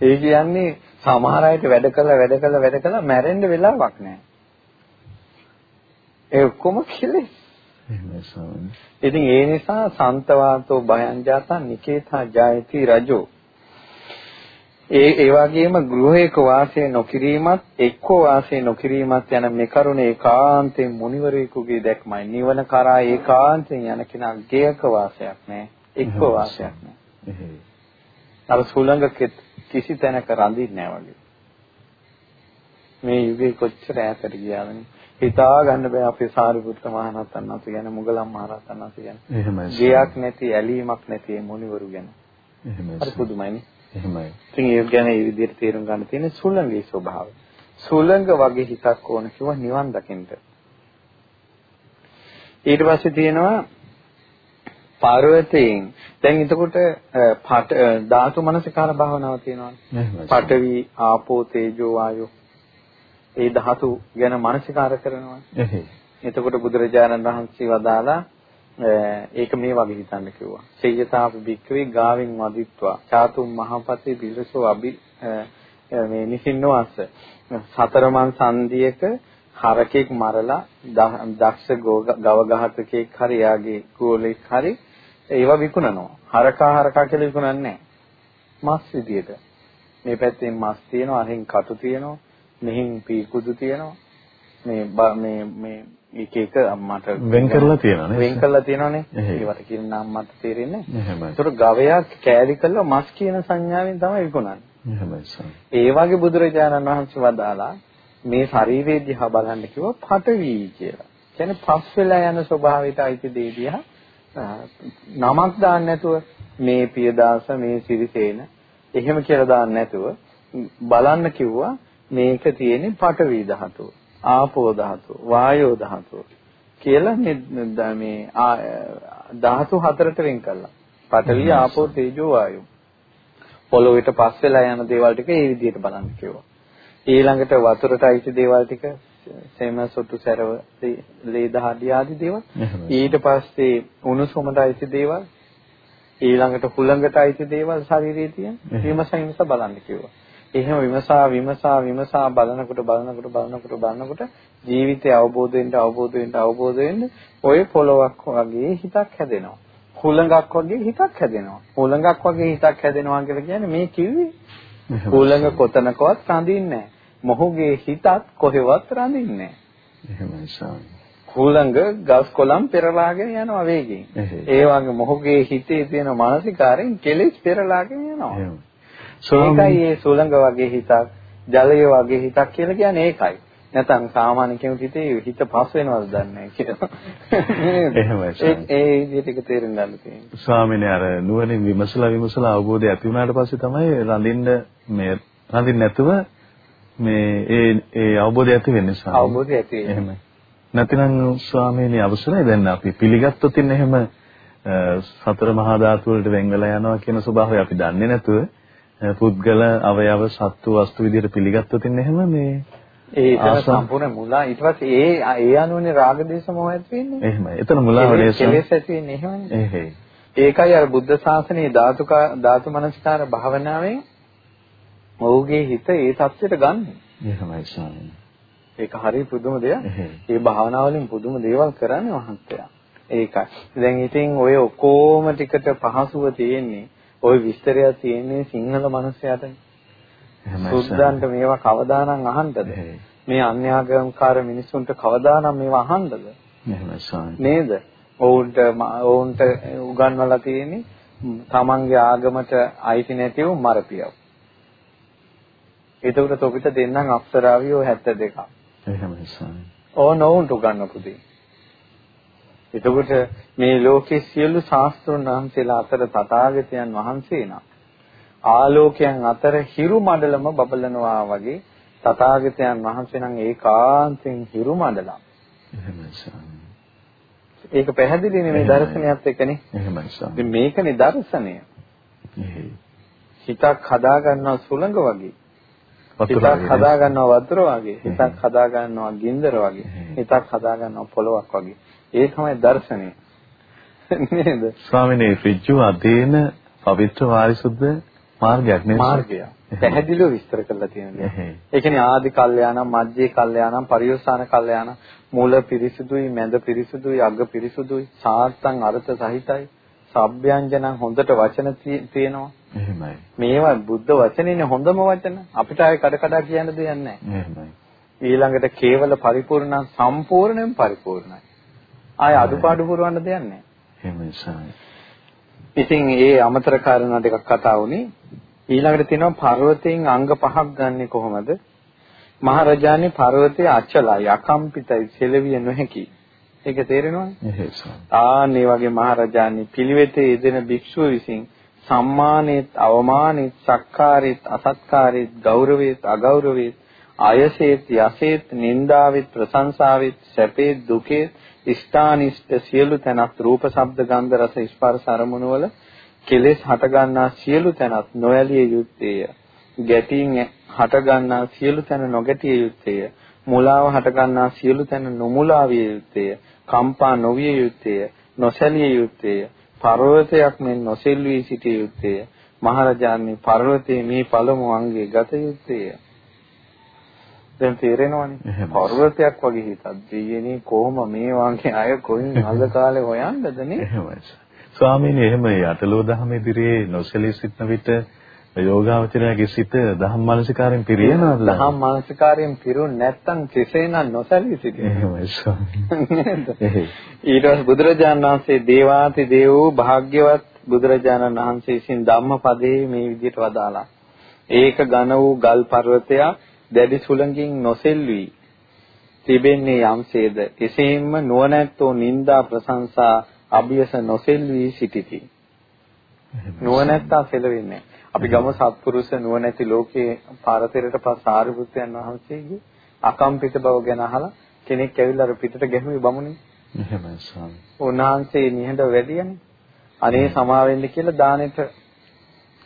ඒ කියන්නේ සමහර අයට වැඩ කළා වැඩ කළා වැඩ කළා මැරෙන්න වෙලාවක් නැහැ. ඒ ඔක්කොම කෙලෙස්. ඉතින් ඒ නිසා සන්තවාතෝ භයං ජාතං නිකේතා ජායති රජෝ ඒ ඒ වගේම ගෘහයක වාසය නොකිරීමත් එක්කෝ වාසය නොකිරීමත් යන මේ කරුණ ඒකාන්තයෙන් මුනිවරයෙකුගේ දැක්මයි නිවන කරා ඒකාන්තයෙන් යන කෙනා ගේයක වාසයක් නෑ එක්කෝ වාසයක් නෑ අර සුළඟ කිසි තැනක රඳින්නේ නෑ වගේ මේ යුගයේ කොච්චර ඈතට ගියාද හිතා ගන්න බෑ අපේ සාරිපුත්ත මහරහතන් වහන්සේ ගැන මුගලන් මහරහතන් වහන්සේ ගැන. එහෙමයි. ගියක් නැති ඇලීමක් නැති මුනිවරු ගැන. එහෙමයි. හරි පුදුමයිනේ. එහෙමයි. ඉතින් ඒ ගැන මේ විදිහට තේරුම් ගන්න තියෙන සුළඟේ ස්වභාවය. සුළඟ වගේ හිතක් ඕන කිව්වා නිවන් දකින්න. ඊට පස්සේ තියෙනවා පර්වතයෙන් දැන් එතකොට පට ධාතු මනසිකාර භාවනාව තියෙනවා. පඨවි ආපෝ තේජෝ වායෝ ඒ ධාතු ගැන මනසිකාර කරනවා. එතකොට බුදුරජාණන් වහන්සේ වදාලා ඒක මේ වගේ හිතන්න කිව්වා. සේයතාප බික්කවේ ගාවින් වදිත්වා චාතුම් මහපති බිලසෝ අබි මේ නිසින්නවස්ස සතරමන් සංදියක හරකෙක් මරලා දක්ෂ ගව ඝාතකෙක් හරි යාගේ ගෝලෙක් හරි ඒවා විකුණනවා. හරකා හරකා කියලා විකුණන්නේ නැහැ. මස් විදියට. මේ පැත්තෙන් මස් තියෙනවා, අහෙන් කටු තියෙනවා, මෙහින් පීකුදු තියෙනවා. මේ මේ මේ එක එක මට වෙන් කරලා තියෙනවානේ. වෙන් කරලා තියෙනවානේ. ඒවට කියන නම් මට තේරෙන්නේ නැහැ. ඒතර ගවයා කෑලි කළා මස් කියන සංඥාවෙන් තමයි විකුණන්නේ. එහෙමයි ඒ වගේ බුදුරජාණන් වහන්සේ වදාලා මේ ශරීරය දිහා බලන්න කිව්වා පටවි කියලා. කියන්නේ පස් වෙලා යන ස්වභාවයට අයිති දේ දිහා නමක් දාන්න නැතුව මේ පියදාස මේ සිරිසේන එහෙම කියලා දාන්න නැතුව බලන්න කිව්වා මේක තියෙන්නේ පඨවි ධාතුව, ආපෝ ධාතුව, වායෝ ධාතුව කියලා මේ මේ ධාතු හතරට වෙන් කළා. පඨවි, ආපෝ, තේජෝ, වායෝ. පොළොවට පස් වෙලා යන දේවල් ටික ඒ විදිහට බලන්න කිව්වා. ඊළඟට වතුරට අයිති දේවල් ටික සෙම සොටු සැරව ලේ දහඩිය ආදී දේවල්. ඊට පස්සේ උණුසුමට අයිති දේවල් ඊළඟට හුළඟට අයිති දේවල් ශරීරයේ තියෙන විමසීමස බලන්න කිව්වා. එහෙම විමසා විමසා විමසා බලනකොට බලනකොට බලනකොට බලනකොට ජීවිතය අවබෝධ වෙන්න අවබෝධ වෙන්න අවබෝධ වෙන්න ඔය පොලොවක් වගේ හිතක් හැදෙනවා. හුළඟක් වගේ හිතක් හැදෙනවා. හුළඟක් වගේ හිතක් හැදෙනවා කියලා කියන්නේ මේ කිව්වේ හුළඟ කොතනකවත් රඳින්නේ නැහැ. මොහුගේ හිතත් කොහෙවත් රඳින්නේ. එහෙමයි සාමි. හුළඟ ගස් කොළන් පෙරලාගෙන යනවා වේගෙන්. ඒ වගේ මොහුගේ හිතේ තියෙන මානසිකාරයෙන් කෙලෙස් පෙරලාගෙන යනවා. ඒකයි ඒ සුළඟ වගේ හිතක්, ජලය වගේ හිතක් කියලා කියන්නේ ඒකයි. නැත්නම් සාමාන්‍ය කෙනෙකුට හිතේ හිත පස් වෙනවද දන්නේ කියලා. (laughs) එහෙමයි. ඒ විදිහට ඒක තේරුම් ගන්න තියෙනවා. ස්වාමීනි අර නුවණින් විමසලා විමසලා අවබෝධය ඇති වුණාට පස්සේ තමයි රඳින්න මේ රඳින්න නැතුව මේ ඒ ඒ අවබෝධය ඇති වෙන්නේ ස්වාමීනි. අවබෝධය ඇති වෙන්නේ. එහෙමයි. නැතිනම් ස්වාමීනි අවසරයි දැන් අපි පිළිගත්තොත් ඉන්න එහෙම සතර මහා ධාතු වලට වෙන් වෙලා යනවා කියන ස්වභාවය අපි දන්නේ නැතුව පුද්ගල අවයව සත්තු වස්තු විදිහට පිළිගත්තොත් එහෙම මේ ඒ එතන සම්පූර්ණ මුලා ඊට පස්සේ ඒ ඒ අනුවනේ රාග දේශ මොහ ඇති වෙන්නේ. එහෙමයි. එතන මුලාව දේශ කෙලෙස් ඇති වෙන්නේ එහෙමනේ. එහෙයි. ඒකයි අර බුද්ධ ශාසනයේ ධාතු ධාතු මනස්කාර භාවනාවෙන් ඔහුගේ හිත ඒ தත්ත්වයට ගන්න. එහෙමයි ස්වාමීනි. ඒක හරි පුදුම දෙයක්. ඒ භාවනාවලින් පුදුම දේවල් කරන්නේ මහත්තයා. ඒකයි. දැන් ඉතින් ඔය ඔක්කොම ටිකට පහසුව තියෙන්නේ ওই විස්තරය තියෙන්නේ සිංහල මිනිස්සයාටනේ. සුද්ධන්ට මේවා කවදානම් අහන්නද? මේ අන්‍යාගම්කාර මිනිසුන්ට කවදානම් මේවා අහන්නද? නේද? ඔවුන්ට ඔවුන්ට උගන්වලා තියෙන්නේ තමන්ගේ ආගමට අයිති නැතිව මරපියව. ඒකට තොපිට දෙන්නම් අප්සරාවියෝ 72ක්. එහෙමයි ස්වාමී. ඕන ඔවුන්ට උගන්වපු දෙයක්. එතකොට මේ ලෝකේ සියලු ශාස්ත්‍රඥ වහන්සේලා අතර තථාගතයන් වහන්සේ නම් ආලෝකයන් අතර හිරු මඩලම බබලනවා වගේ තථාගතයන් වහන්සේ නම් ඒකාන්තයෙන් හිරු මඩලම්. ඒක පැහැදිලිනේ මේ දර්ශනයත් එක්කනේ. එහෙමයි සාමි. මේකනේ දර්ශනය. හිතක් හදා ගන්නවා සුළඟ වගේ. හිතක් හදා ගන්නවා වතුර වගේ. හිතක් හදා ගන්නවා ගින්දර වගේ. හිතක් හදා ගන්නවා පොලොවක් වගේ. ඒ තමයි දර්ශනය. නේද? ස්වාමිනේ ඍජු අධේන පවිත්‍ර වාරිසුද්ධ මාර්ගයක් නේ මාර්ගය. පැහැදිලිව විස්තර කරලා තියෙනවා. ඒ කියන්නේ ආදි කල්යාණම්, මධ්‍යේ කල්යාණම්, පරියෝසాన කල්යාණම්, මූල පිරිසුදුයි, මැද පිරිසුදුයි, අග පිරිසුදුයි, සාර්ථං අර්ථ සහිතයි. සබ්යංජනං හොඳට වචන තියෙනවා. එහෙමයි. මේවා බුද්ධ වචනේනේ හොඳම වචන. අපිට ආයේ කඩ කඩ කියන්න දෙයක් නැහැ. එහෙමයි. ඊළඟට කේවල පරිපූර්ණ සම්පූර්ණයෙන් පරිපූර්ණයි. ආයේ අඩුපාඩු පුරවන්න දෙයක් නැහැ. එහෙමයි සායි. ඉතින් ඒ අමතර කාරණා ටිකක් කතා වුණේ ඊළඟට තියෙනවා පර්වතයෙන් අංග පහක් ගන්නෙ කොහොමද? මහරජාණන් පර්වතයේ අචලයි අකම්පිතයි සෙලවිය නොහැකි. ඒක තේරෙනවද? එහෙසම්. ආන්නේ වගේ මහරජාණන් පිළිවෙතේ යෙදෙන භික්ෂුව විසින් සම්මානෙත් අවමානෙත් සක්කාරෙත් අසත්කාරෙත් ගෞරවෙත් අගෞරවෙත් ආයසේත් යසේත් නින්දාවෙත් ප්‍රශංසාවෙත් සැපේත් දුකේත් ස්ථානිෂ්ඨ සියලු තැනත් රූප ශබ්ද ගන්ධ රස ස්පර්ශ අරමුණු වල කෙලෙස් හටගන්නා සියලු තැනත් නොඇලිය යුත්තේය. ගැටීම් හටගන්නා සියලු තැන නොගැටිය යුත්තේය. මුලාව හටගන්නා සියලු තැන නොමුලා විය යුත්තේය. කම්පා නොවිය යුත්තේය. නොසැලිය යුත්තේය. පර්වතයක් මෙන් නොසෙල්වී සිටිය යුත්තේය. මහරජාණන් පර්වතයේ මේ පළමු අංගේ ගත යුත්තේය. දැන් තේරෙනවනේ. පර්වතයක් වගේ හිතක් දෙයනේ කොහොම මේ වගේ අය කොයින් අද කාලේ හොයන්නද නේ? එහෙමයි ස්වාමීනි එහෙම යටලෝ දහම ඉදිරියේ නොසලී සිටන විට යෝගාවචරයාගේ සිත දහම් මානසිකාරයෙන් පිරියනවද දහම් මානසිකාරයෙන් පිරුණ නැත්තම් කෙසේනම් නොසලී සිටින්නේ එහෙමයි ස්වාමීනි. ඊට පස්සේ බුදුරජාණන් වහන්සේ දේවාති දේවෝ භාග්‍යවත් බුදුරජාණන් වහන්සේ විසින් ධම්මපදයේ මේ විදිහට වදාලා ඒක ඝන වූ ගල් පර්වතයක් දැඩි සුළඟින් නොසෙල්වි තිබෙන්නේ යම්සේද එසේම නුවණැත්තෝ නිന്ദා ප්‍රශංසා අභියස නොසෙල්වි සිටිති නුවණැත්තා සෙලවෙන්නේ අපි ගම සත්පුරුෂ නුවණැති ලෝකේ පාරතරයට පස් ආරිපුත්යන් වහන්සේගේ අකම්පිත බව ගැන අහලා කෙනෙක් ඇවිල්ලා අර පිටට ගැහුවේ බමුණේ එහෙමයි ස්වාමී. උන්වහන්සේ නිහඬ වැඩියනේ. අනේ සමාවෙන්න කියලා දානෙට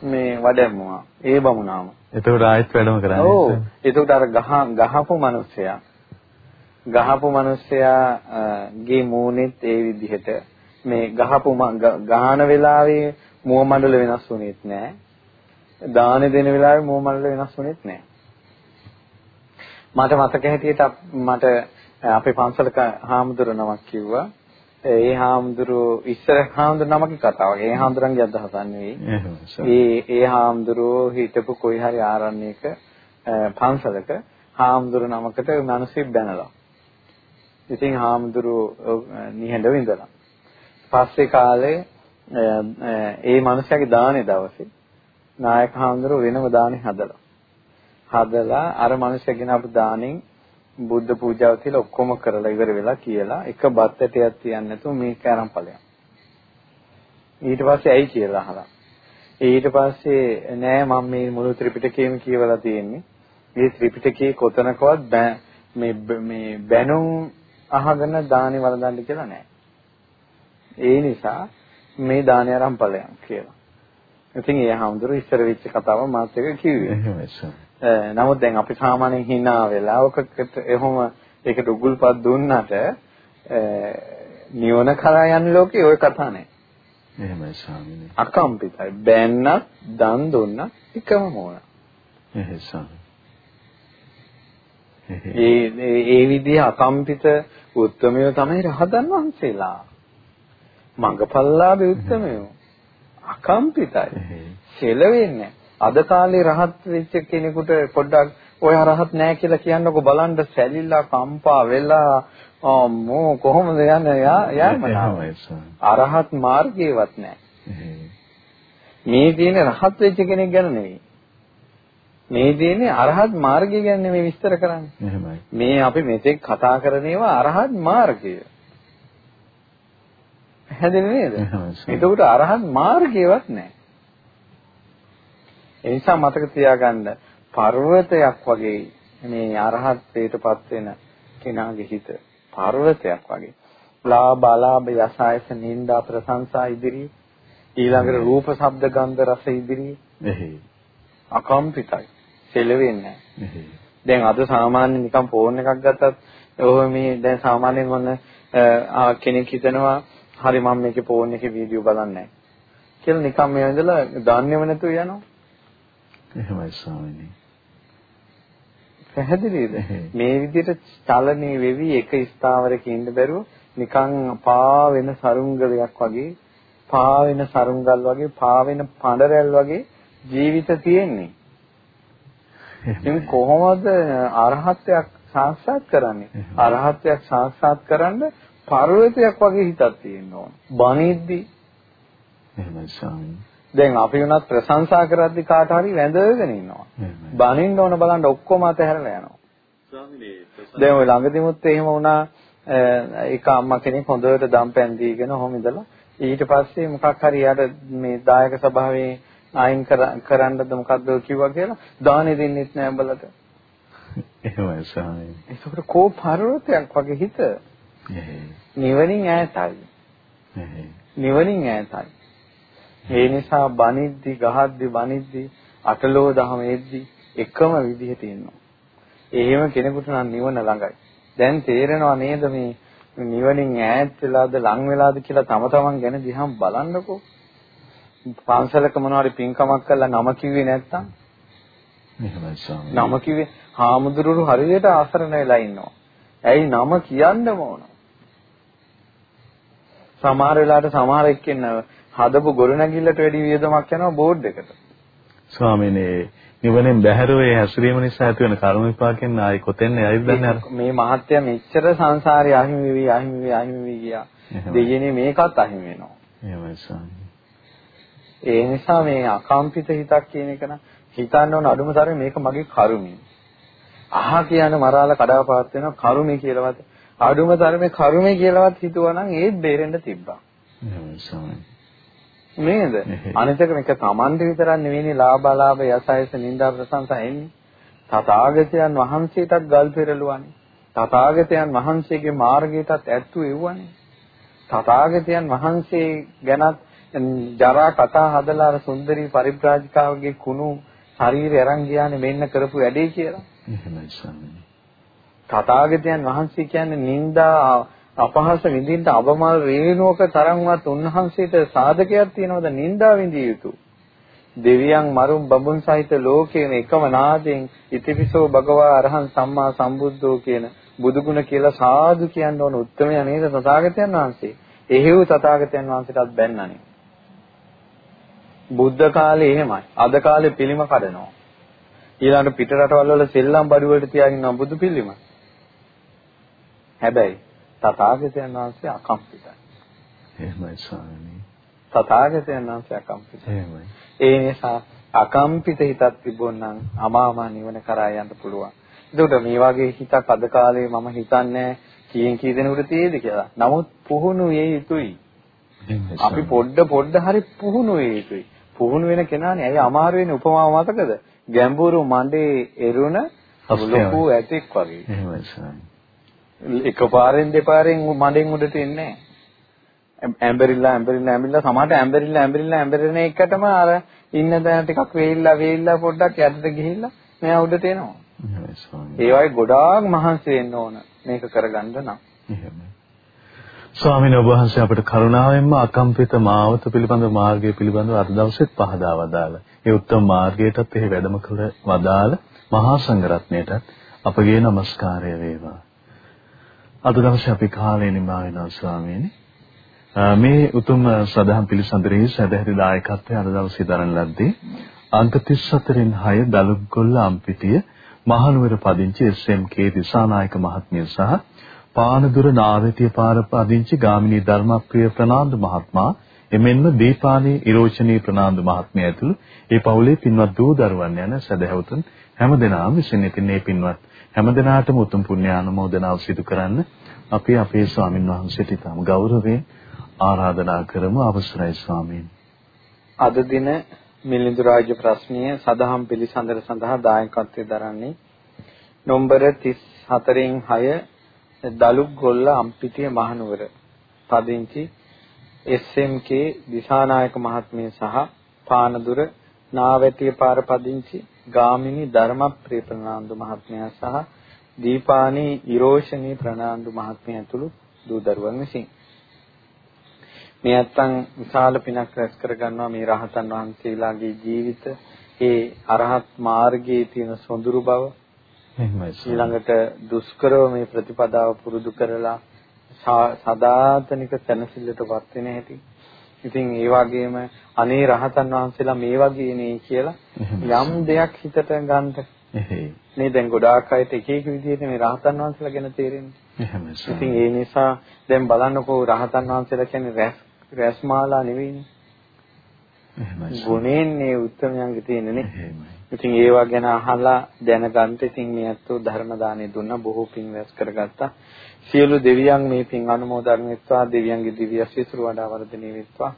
මේ වඩම්මවා. ඒ බමුණාම. එතකොට ආයෙත් වැඩම කරන්නේ. ඔව්. එතකොට අර ගහ ගහපු මිනිස්සයා ගහපු මිනිස්සයාගේ මූණෙත් ඒ විදිහට මේ ගහපු ගහන වෙලාවේ මුව මණ්ඩල වෙනස් වුණෙත් නෑ. දාන දෙන වෙලාවේ මුව මණ්ඩල වෙනස් වුණෙත් නෑ. මට මතක හැටියට මට අපේ පන්සලක හාමුදුර නමක් කිව්වා ඒ හාමුදුරුවෝ ඉස්සර හාමුදුර නමක කතාවක්. ඒ හාමුදුරන්ගේ අදහසක් නෙවෙයි. ඒ ඒ හාමුදුරුවෝ හිටපු කොයි හරි ආරණ්‍යයක පන්සලක හාමුදුර නමකට මිනිස්සු බැනලා. ඉතින් හාමුදුරුවෝ නිහඬව ඉඳලා. පස්සේ කාලේ ඒ මනුස්සයාගේ දානේ දවසේ නායක හාමුදුරුවෝ වෙනම දානේ හදලා. හදලා අර මනුස්සයා ගෙන අපු දානෙන් බුද්ධ පූජාව තියලා ඔක්කොම කරලා ඉවර වෙලා කියලා එක බත් ඇටයක් තියන්නේ නැතුව මේක අරන් ඵලයක්. ඊට පස්සේ ඇයි කියලා අහලා. ඊට පස්සේ නෑ මම මේ මුළු ත්‍රිපිටකයම කියවලා තියෙන්නේ. මේ ත්‍රිපිටකයේ කොතනකවත් මේ මේ බැනුම් අහගෙන දානි වළඳන්න කියලා නෑ. ඒ නිසා මේ දානය අරන් ඵලයන් කියලා. ඉතින් ඒ හාමුදුරුවෝ ඉස්සර වෙච්ච කතාව මාත් එක කිව්වේ. නමුත් දැන් අපි සාමාන්‍යයෙන් hina වෙලා ඔකට එහෙම ඒකට උගුල්පත් දුන්නට නිවන කරා යන ලෝකේ ওই කතා නැහැ. එහෙමයි ස්වාමීනි. අකම්පිතයි. බෑන්නත් දන් දුන්නත් එකම මොන. එහෙයි ස්වාමීනි. ඒ ඒ විදිහ අකම්පිත උත්මයෝ තමයි රහතන් වහන්සේලා. මඟපල්ලාභේ උත්මයෝ. අකම්පිතයි. සෙලවෙන්නේ. අද කාලේ රහත් වෙච්ච කෙනෙකුට පොඩ්ඩක් ඔය රහත් නැහැ කියලා කියන්නකො බලන්න සැලිලා කම්පා වෙලා අම්මෝ කොහොමද යන්නේ? යන්නේ අරහත් මාර්ගයවත් නැහැ මේ තියෙන රහත් වෙච්ච කෙනෙක් ගැන නෙවෙයි. මේ තියෙන්නේ අරහත් මාර්ගය ගැන නෙමෙයි විස්තර කරන්නේ. එහෙමයි. මේ අපි මෙතෙක් කතා කරන ඒවා අරහත් මාර්ගය. හැදෙන්නේ නේද? එතකොට අරහත් මාර්ගයවත් නැහැ ඒ නිසා මතක තියාගන්න පර්වතයක් වගේ මේ අරහත්ත්වයටපත් වෙන කෙනාගේ හිත පර්වතයක් වගේ. ලාභ අලාභ යසායස නිന്ദා ප්‍රශංසා ඉදිරි ඊළඟට රූප ශබ්ද ගන්ධ රස ඉදිරි එහේ අකම්පිතයි සෙලවෙන්නේ. දැන් අද සාමාන්‍ය නිකන් ෆෝන් එකක් ගත්තත් ඔහොම මේ දැන් සාමාන්‍යයෙන් මොන කෙනෙක් හිතනවා හරි මම මේකේ ෆෝන් එකේ වීඩියෝ බලන්නේ කියලා නිකන් මේ ඉඳලා දන්නේම නැතුව යනවා. එහෙමයි ස්වාමීනි. පැහැදිලිද? මේ විදිහට චලනයේ වෙවි එක ස්ථාවරක ඉන්න බැරුව නිකන් පා වෙන සරුංගලයක් වගේ පා වෙන සරුංගල් වගේ පා වෙන පඬරැල් වගේ ජීවිත තියෙන්නේ. ඉතින් කොහොමද අරහත්ත්වයක් සාක්ෂාත් කරන්නේ? අරහත්ත්වයක් සාක්ෂාත් කරන්න පර්වතයක් වගේ හිතක් තියෙන්න ඕන. බණිද්දි එහෙමයි ස්වාමීනි. දැන් අපි වුණත් ප්‍රශංසා කරද්දි කාට හරි වැඳගෙන ඉන්නවා. බනින්න ඕන බලන්න ඔක්කොම අතහැරලා යනවා. දැන් ඔය ළඟදිමුත් එහෙම වුණා එක අම්මා කෙනෙක් හොඳට දම් පැන් දීගෙන ඔහොම ඉඳලා ඊට පස්සේ මොකක් හරි යාට මේ දායක සභාවේ අයින් කරන්නද මොකද්ද කිව්වා කියලා දානෙ දෙන්නෙත් නෑ උඹලට. එහෙමයි ස්වාමී. ඒකට කෝ පර්වතයක් වගේ හිත. නිවනින් ඈතයි. නිවනින් ඈතයි. ඒ නිසා බනිද්දි ගහද්දි බනිද්දි අටලෝ දහම එද්දි එකම විදිහ තියෙනවා. එහෙම කෙනෙකුට නම් නිවන ළඟයි. දැන් තේරෙනව නේද මේ නිවනින් ඈත් වෙලාද ලං වෙලාද කියලා තම තමන් ගැන දිහාම බලන්නකෝ. පන්සලක මොනවාරි පින්කමක් කළා නම කිව්වේ නැත්තම් එහෙමයි ස්වාමී. නම කිව්වේ හාමුදුරුවෝ හරියට ආසරණ වෙලා ඉන්නවා. ඇයි නම කියන්න ඕන? සමහර වෙලාවට සමහර එක්කෙන හදපු ගොඩනැගිල්ලට වැඩි වියදමක් යනවා බෝඩ් එකට. ස්වාමීනි නිවනෙන් බැහැරව ඒ හැසිරීම නිසා ඇති වෙන කර්ම විපාකෙන් ආයි කොතෙන්ද යයිද දන්නේ අර මේ මහත්ය මෙච්චර සංසාරේ අහිමි වෙවි අහිමි වෙවි අහිමි වෙවි ගියා. දෙයනේ මේකත් අහිමි වෙනවා. එහෙමයි ස්වාමීනි. ඒ නිසා මේ අකම්පිත හිතක් කියන එක නම් හිතන්න ඕන අඩුම තරමේ මේක මගේ කරුමේ. අහ කියන මරාල කඩාපාත් වෙනවා කරුමේ කියලාවත් අඩුම තරමේ කරුමේ කියලාවත් හිතුවා නම් ඒත් බේරෙන්න තිබ්බා. එහෙමයි ස්වාමීනි. නේද? (laughs) අනිතක මේක Tamande විතරක් නෙවෙයිනේ ලාභාලාභ යසයස නින්දා ප්‍රශංසා එන්නේ. තථාගතයන් වහන්සේටත් ගල් පෙරළුවානේ. තථාගතයන් වහන්සේගේ මාර්ගයටත් ඇත්තු එව්වානේ. තථාගතයන් වහන්සේ ගැනත් ජරා කතා හදලා අර සුන්දරී පරිබ්‍රාජිකාවගේ කුණු ශරීරය අරන් ගියානේ මෙන්න කරපු වැඩේ කියලා. එහෙමයි ස්වාමීනි. තථාගතයන් වහන්සේ කියන්නේ නින්දා අපහාස විඳින්න අවමල් රේණුවක තරම්වත් උන්වහන්සේට සාධකයක් තියනවද? නිന്ദා විඳිය යුතු. දෙවියන් මරුන් බඹුන් සහිත ලෝකයේ එකම නාදයෙන් ඉතිපිසෝ භගවා අරහං සම්මා සම්බුද්ධෝ කියන බුදුගුණ කියලා සාදු කියන්න ඕන උත්තරමය නේද තථාගතයන් වහන්සේ? එහෙව් තථාගතයන් වහන්සේටත් බැන්නනේ. බුද්ධ කාලේ එහෙමයි. අද කාලේ පිළිම කඩනවා. ඊළඟ පිට රටවල් වල සෙල්ලම් බඩු වලට තියාගෙන බුදු පිළිම. හැබැයි තථාගතයන් වහන්සේ අකම්පිතයි. එහෙමයි ස්වාමීනි. තථාගතයන් වහන්සේ අකම්පිතයි. එහෙමයි. ඒ නිසා අකම්පිත හිතක් තිබුණනම් අමාමා නිවන කරා යන්න පුළුවන්. එතකොට මේ වගේ හිතක් අද කාලේ මම හිතන්නේ කීයෙන් කී දෙනෙකුට තියෙද කියලා. නමුත් පුහුණු වේ යුතුයි. අපි පොඩ්ඩ පොඩ්ඩ හරි පුහුණු වේ යුතුයි. පුහුණු වෙන කෙනානේ ඇයි අමාරු වෙන්නේ උපමාව මතකද? ගැඹුරු මඩේ එරුණ ලොකු ඇතෙක් වගේ. එහෙමයි ස්වාමී. එකපාරෙන් දෙපාරෙන් මඩෙන් උඩට එන්නේ ඇම්බරිල්ලා ඇම්බරිල්ලා ඇම්බරිල්ලා සමහරට ඇම්බරිල්ලා ඇම්බරිල්ලා ඇම්බරෙන එකටම අර ඉන්න තැන ටිකක් වේලිලා වේලිලා පොඩ්ඩක් යටට ගිහිල්ලා මෙයා උඩට එනවා. ඒ වගේ ගොඩාක් මහන්සි වෙන්න ඕන මේක කරගන්න නම්. ස්වාමීන් වහන්සේ අපට කරුණාවෙන්ම අකම්පිත මාවත පිළිබඳ මාර්ගය පිළිබඳව අද දවසෙත් පහදා වදාලා. ඒ උත්තම මාර්ගයටත් එහි වැඩම කළ වදාළ මහා සංඝරත්නයටත් අපගේ নমස්කාරය වේවා. අද දවසේ අපි කාලේ නිමා වෙනවා ස්වාමීනි. මේ උතුම් සදහම් පිළිසඳරෙහි සදහැති දායකත්වය අද දවසේ දරන ලද්දේ අංක 34න් 6 දලුගොල්ල අම්පිටිය මහනුවර පදිංචි එස්.එම්.කේ දිසානායක මහත්මිය සහ පානදුර නාවතිය පාර පදිංචි ගාමිණී ධර්මප්‍රිය ප්‍රනාන්දු මහත්මයා එමෙන්ම දීපානී ඉරෝචනී ප්‍රනාන්දු මහත්මිය ඇතුළු ඒ පවුලේ පින්වත් දූ දරුවන් යන සදහැවතුන් හැමදෙනාම විසින් ඉතින් මේ පින්වත් හැමදෙනාටම උතුම් පුණ්‍යානුමෝදනාව සිදු කරන්න අපි අපේ ස්වාමින් වහන්සේට ඉතාම ගෞරවයෙන් ආරාධනා කරමු අවසරයි ස්වාමීන්. අද දින මිලිඳු රාජ ප්‍රශ්නීය සදහම් පිළිසඳර සඳහා දායකත්වයෙන් දරන්නේ නොම්බර 34න් 6 දලුගොල්ල අම්පිටිය මහනුවර පදිංචි SMK දිසානායක මහත්මිය සහ පානදුර නාවැටිය පාර පදිංචි ගාමිණී ධර්මප්‍රිය ප්‍රනාන්දු මහත්මයා සහ දීපානී ඉරෝෂණී ප්‍රනාන්දු මහත්මිය ඇතුළු දූ දරුවන් විසින්. මේ නැත්තම් විශාල පිනක් රැස් කරගන්නවා මේ රහතන් වහන්සේලාගේ ජීවිත. ඒ අරහත් මාර්ගයේ තියෙන සොඳුරු බව එහෙමයි ඊළඟට දුෂ්කරව මේ ප්‍රතිපදාව පුරුදු කරලා සදාතනික තනසිල්ලටපත් වෙන හැටි ඉතින් ඒ වගේම අනේ රහතන් වහන්සේලා මේ වගේ නේ කියලා යම් දෙයක් හිතට ගන්නට මේ දැන් ගොඩාක් අයට එක එක විදිහට මේ රහතන් වහන්සේලා ගැන තේරෙන්නේ. එහෙමයි. ඉතින් ඒ නිසා දැන් බලන්නකෝ රහතන් වහන්සේලා කියන්නේ රැස් රැස්මාලා නෙවෙයිනේ. එහෙමයි. ගුණෙන්නේ උත්තරයන්ගේ තියෙනනේ. ඉතින් ඒවා ගැන අහලා දැනගන්න ඉතින් මේ අතෝ ධර්ම දානෙ දුන්නා බොහෝ පින් රැස් කරගත්තා. සියලු දෙවියන් මේ පින් අනුමෝදන් වෙත්වා දෙවියන්ගේ දිව්‍ය අශීර්වාද වඩා වර්ධනය වෙත්වා.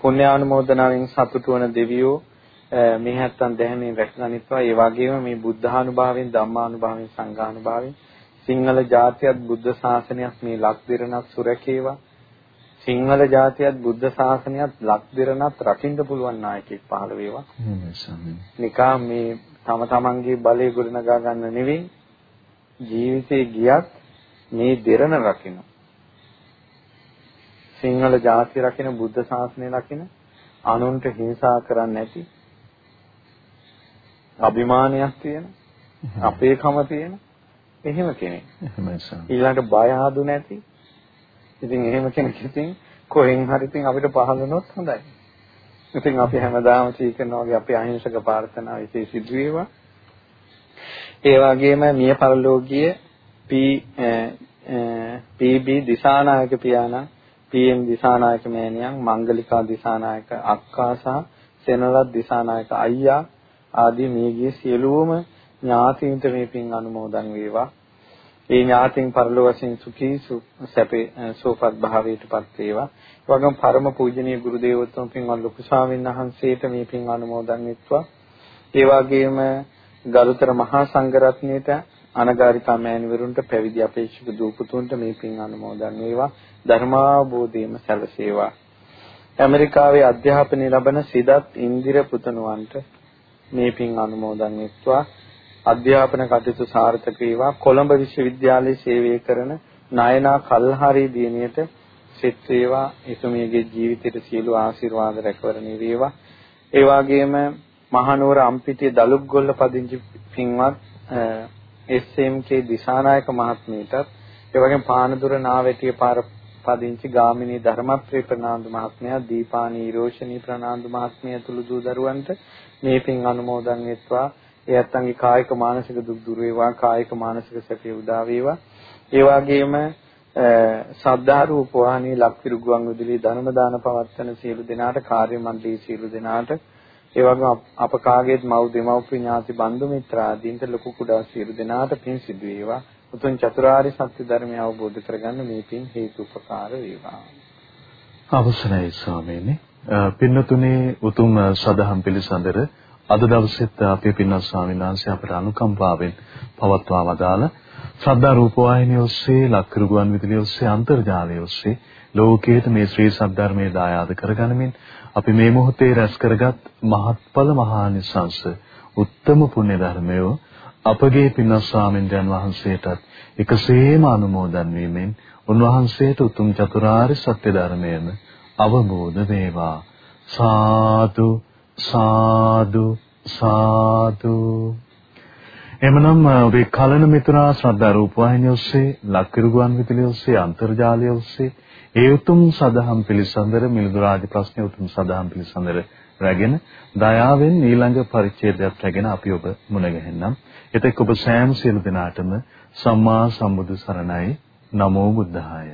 පුණ්‍ය අනුමෝදනාවෙන් සතුටු වන දෙවියෝ මේ හැත්තන් දැහැමින් රැකගනිත්වා. ඒ වගේම මේ බුද්ධානුභාවයෙන් ධම්මානුභාවයෙන් සංඝානුභාවයෙන් සිංහල ජාතියත් බුද්ධ ශාසනයත් මේ ලක් දිරණක් සුරකේවා. සිංහල ජාතියත් බුද්ධ ශාසනයත් ලක්දිරණත් රකින්න පුළුවන් නායකයෙක් පහළ වේවා. නිකා මේ තම තමන්ගේ බලය ගොඩනගා ගන්න නෙවෙයි ජීවිතේ ගියත් මේ දෙරණ රකින්න. සිංහල ජාතිය රකින්න බුද්ධ ශාසනය රකින්න අනුන්ට හිංසා කරන්නේ නැති අභිමානයක් තියෙන අපේකම තියෙන එහෙම කෙනෙක්. ඊළඟට බය ආදු නැති ඉතින් එහෙම කෙනෙක් ඉතින් කොහෙන් හරි ඉතින් අපිට පහළ වුණොත් හොඳයි. ඉතින් අපි හැමදාම සීකරනවා වගේ අපේ අහිංසක ප්‍රාර්ථනා විශේෂ සිදු වේවා. ඒ වගේම මිය පරලෝකීය පී පීබී දිසානායක පියාණන් පීඑම් දිසානායක මෑණියන් මංගලිකා දිසානායක අක්කා සහ සෙනරත් දිසානායක අයියා ආදී මියගිය සියලුම ඥාතීන්ට මේ පින් අනුමෝදන් වේවා ඒ ඥාතින් පරලෝ වශයෙන් සුඛී සැපේ සෝපත් භාවයටපත් වේවා. ඒ වගේම පරම පූජනීය ගුරු දේවෝත්තම පින්වත් ලොකු ස්වාමීන් වහන්සේට මේ පින් අනුමෝදන් වෙත්වා. ඒ වගේම ගරුතර මහා සංඝරත්නයට අනගාരികා මෑණිවරුන්ට පැවිදි අපේක්ෂක දූපතුන්ට මේ පින් අනුමෝදන් වේවා. ධර්මාභෝධයම සැලසේවා. ඇමරිකාවේ අධ්‍යාපනය ලබන සිදත් ඉන්දිර පුතණුවන්ට මේ පින් අනුමෝදන් වෙත්වා. අධ්‍යාපන කටයුතු සාර්ථක වේවා. කොළඹ විශ්වවිද්‍යාලයේ සේවය කරන නයනා කල්හරි දිනියට සෙත් වේවා. එතුමියගේ ජීවිතයට සියලු ආශිර්වාද රැකවරණය වේවා. ඒ වගේම මහනුවර අම්පිටිය දලුග්ගොල්ල පදිංචි පින්වත් SMK දිසානායක මහත්මියටත් ඒ වගේම පානදුර නාවැටිය පාර පදිංචි ගාමිණී ධර්මප්‍රිය ප්‍රනාන්දු මහත්මයා දීපානී රෝෂණී ප්‍රනාන්දු මහත්මිය ඇතුළු දූ දරුවන්ට මේ පින් අනුමෝදන් වෙත්වා. ඒ ඇත්තන්ගේ කායික මානසික දුක් දුර වේවා කායික මානසික සැපේ උදා වේවා. ඒ වගේම සද්ධා රූප වාහිනී ලක්තිරු ගුවන් විදුලි ධර්ම දාන පවත්වන සියලු දෙනාට කාර්ය මණ්ඩලී සියලු දෙනාට ඒ වගේම අප කාගේත් මව් දෙමව්පිය ඥාති බන්දු මිත්‍රාදීන්ට ලොකු කුඩා සියලු දෙනාට පින් සිදු වේවා. උතුම් චතුරාර්ය සත්‍ය ධර්මය අවබෝධ කරගන්න මේ පින් හේතු උපකාර වේවා. අවසරයි ස්වාමීනි. පින්නතුනේ උතුම් සදහම් පිළිසඳර අද දවසෙත් අපේ පින්වත් ස්වාමීන් වහන්සේ අපට අනුකම්පාවෙන් පවත්වා වදාළ ශ්‍රද්ධා රූපවාහිනිය ඔස්සේ ලක්කරු ගුවන් විදුලිය ඔස්සේ අන්තර්ජාලය ඔස්සේ ලෝකයට මේ ශ්‍රී සද්ධර්මයේ දායාද කරගනිමින් අපි මේ මොහොතේ රැස් කරගත් මහත්ඵල මහානිසංස උත්තම පුණ්‍ය ධර්මය අපගේ පින්වත් ස්වාමීන් වහන්සේටත් එකසේම අනුමෝදන් වීමෙන් උන්වහන්සේට උතුම් චතුරාර්ය සත්‍ය ධර්මයම අවබෝධ වේවා. සාදු. සාදු සාදු. එමනම් ඔබේ කලන මිතුරා ශ්‍රද්ධා රූපවාහිනිය ඔස්සේ ලක්කිරුගුවන් විදුලිය ඔස්සේ අන්තර්ජාලය ඔස්සේ ඒ උතුම් සදහම් පිළිසඳර මිලිඳු රාජ ප්‍රශ්න උතුම් සදහම් පිළිසඳර රැගෙන දයාවෙන් ඊළඟ පරිච්ඡේදයක් රැගෙන අපි ඔබ මුණ ගැහෙන්නම්. එතෙක් ඔබ සෑම සියලු දෙනාටම සම්මා සම්බුදු සරණයි. නමෝ බුද්ධාය.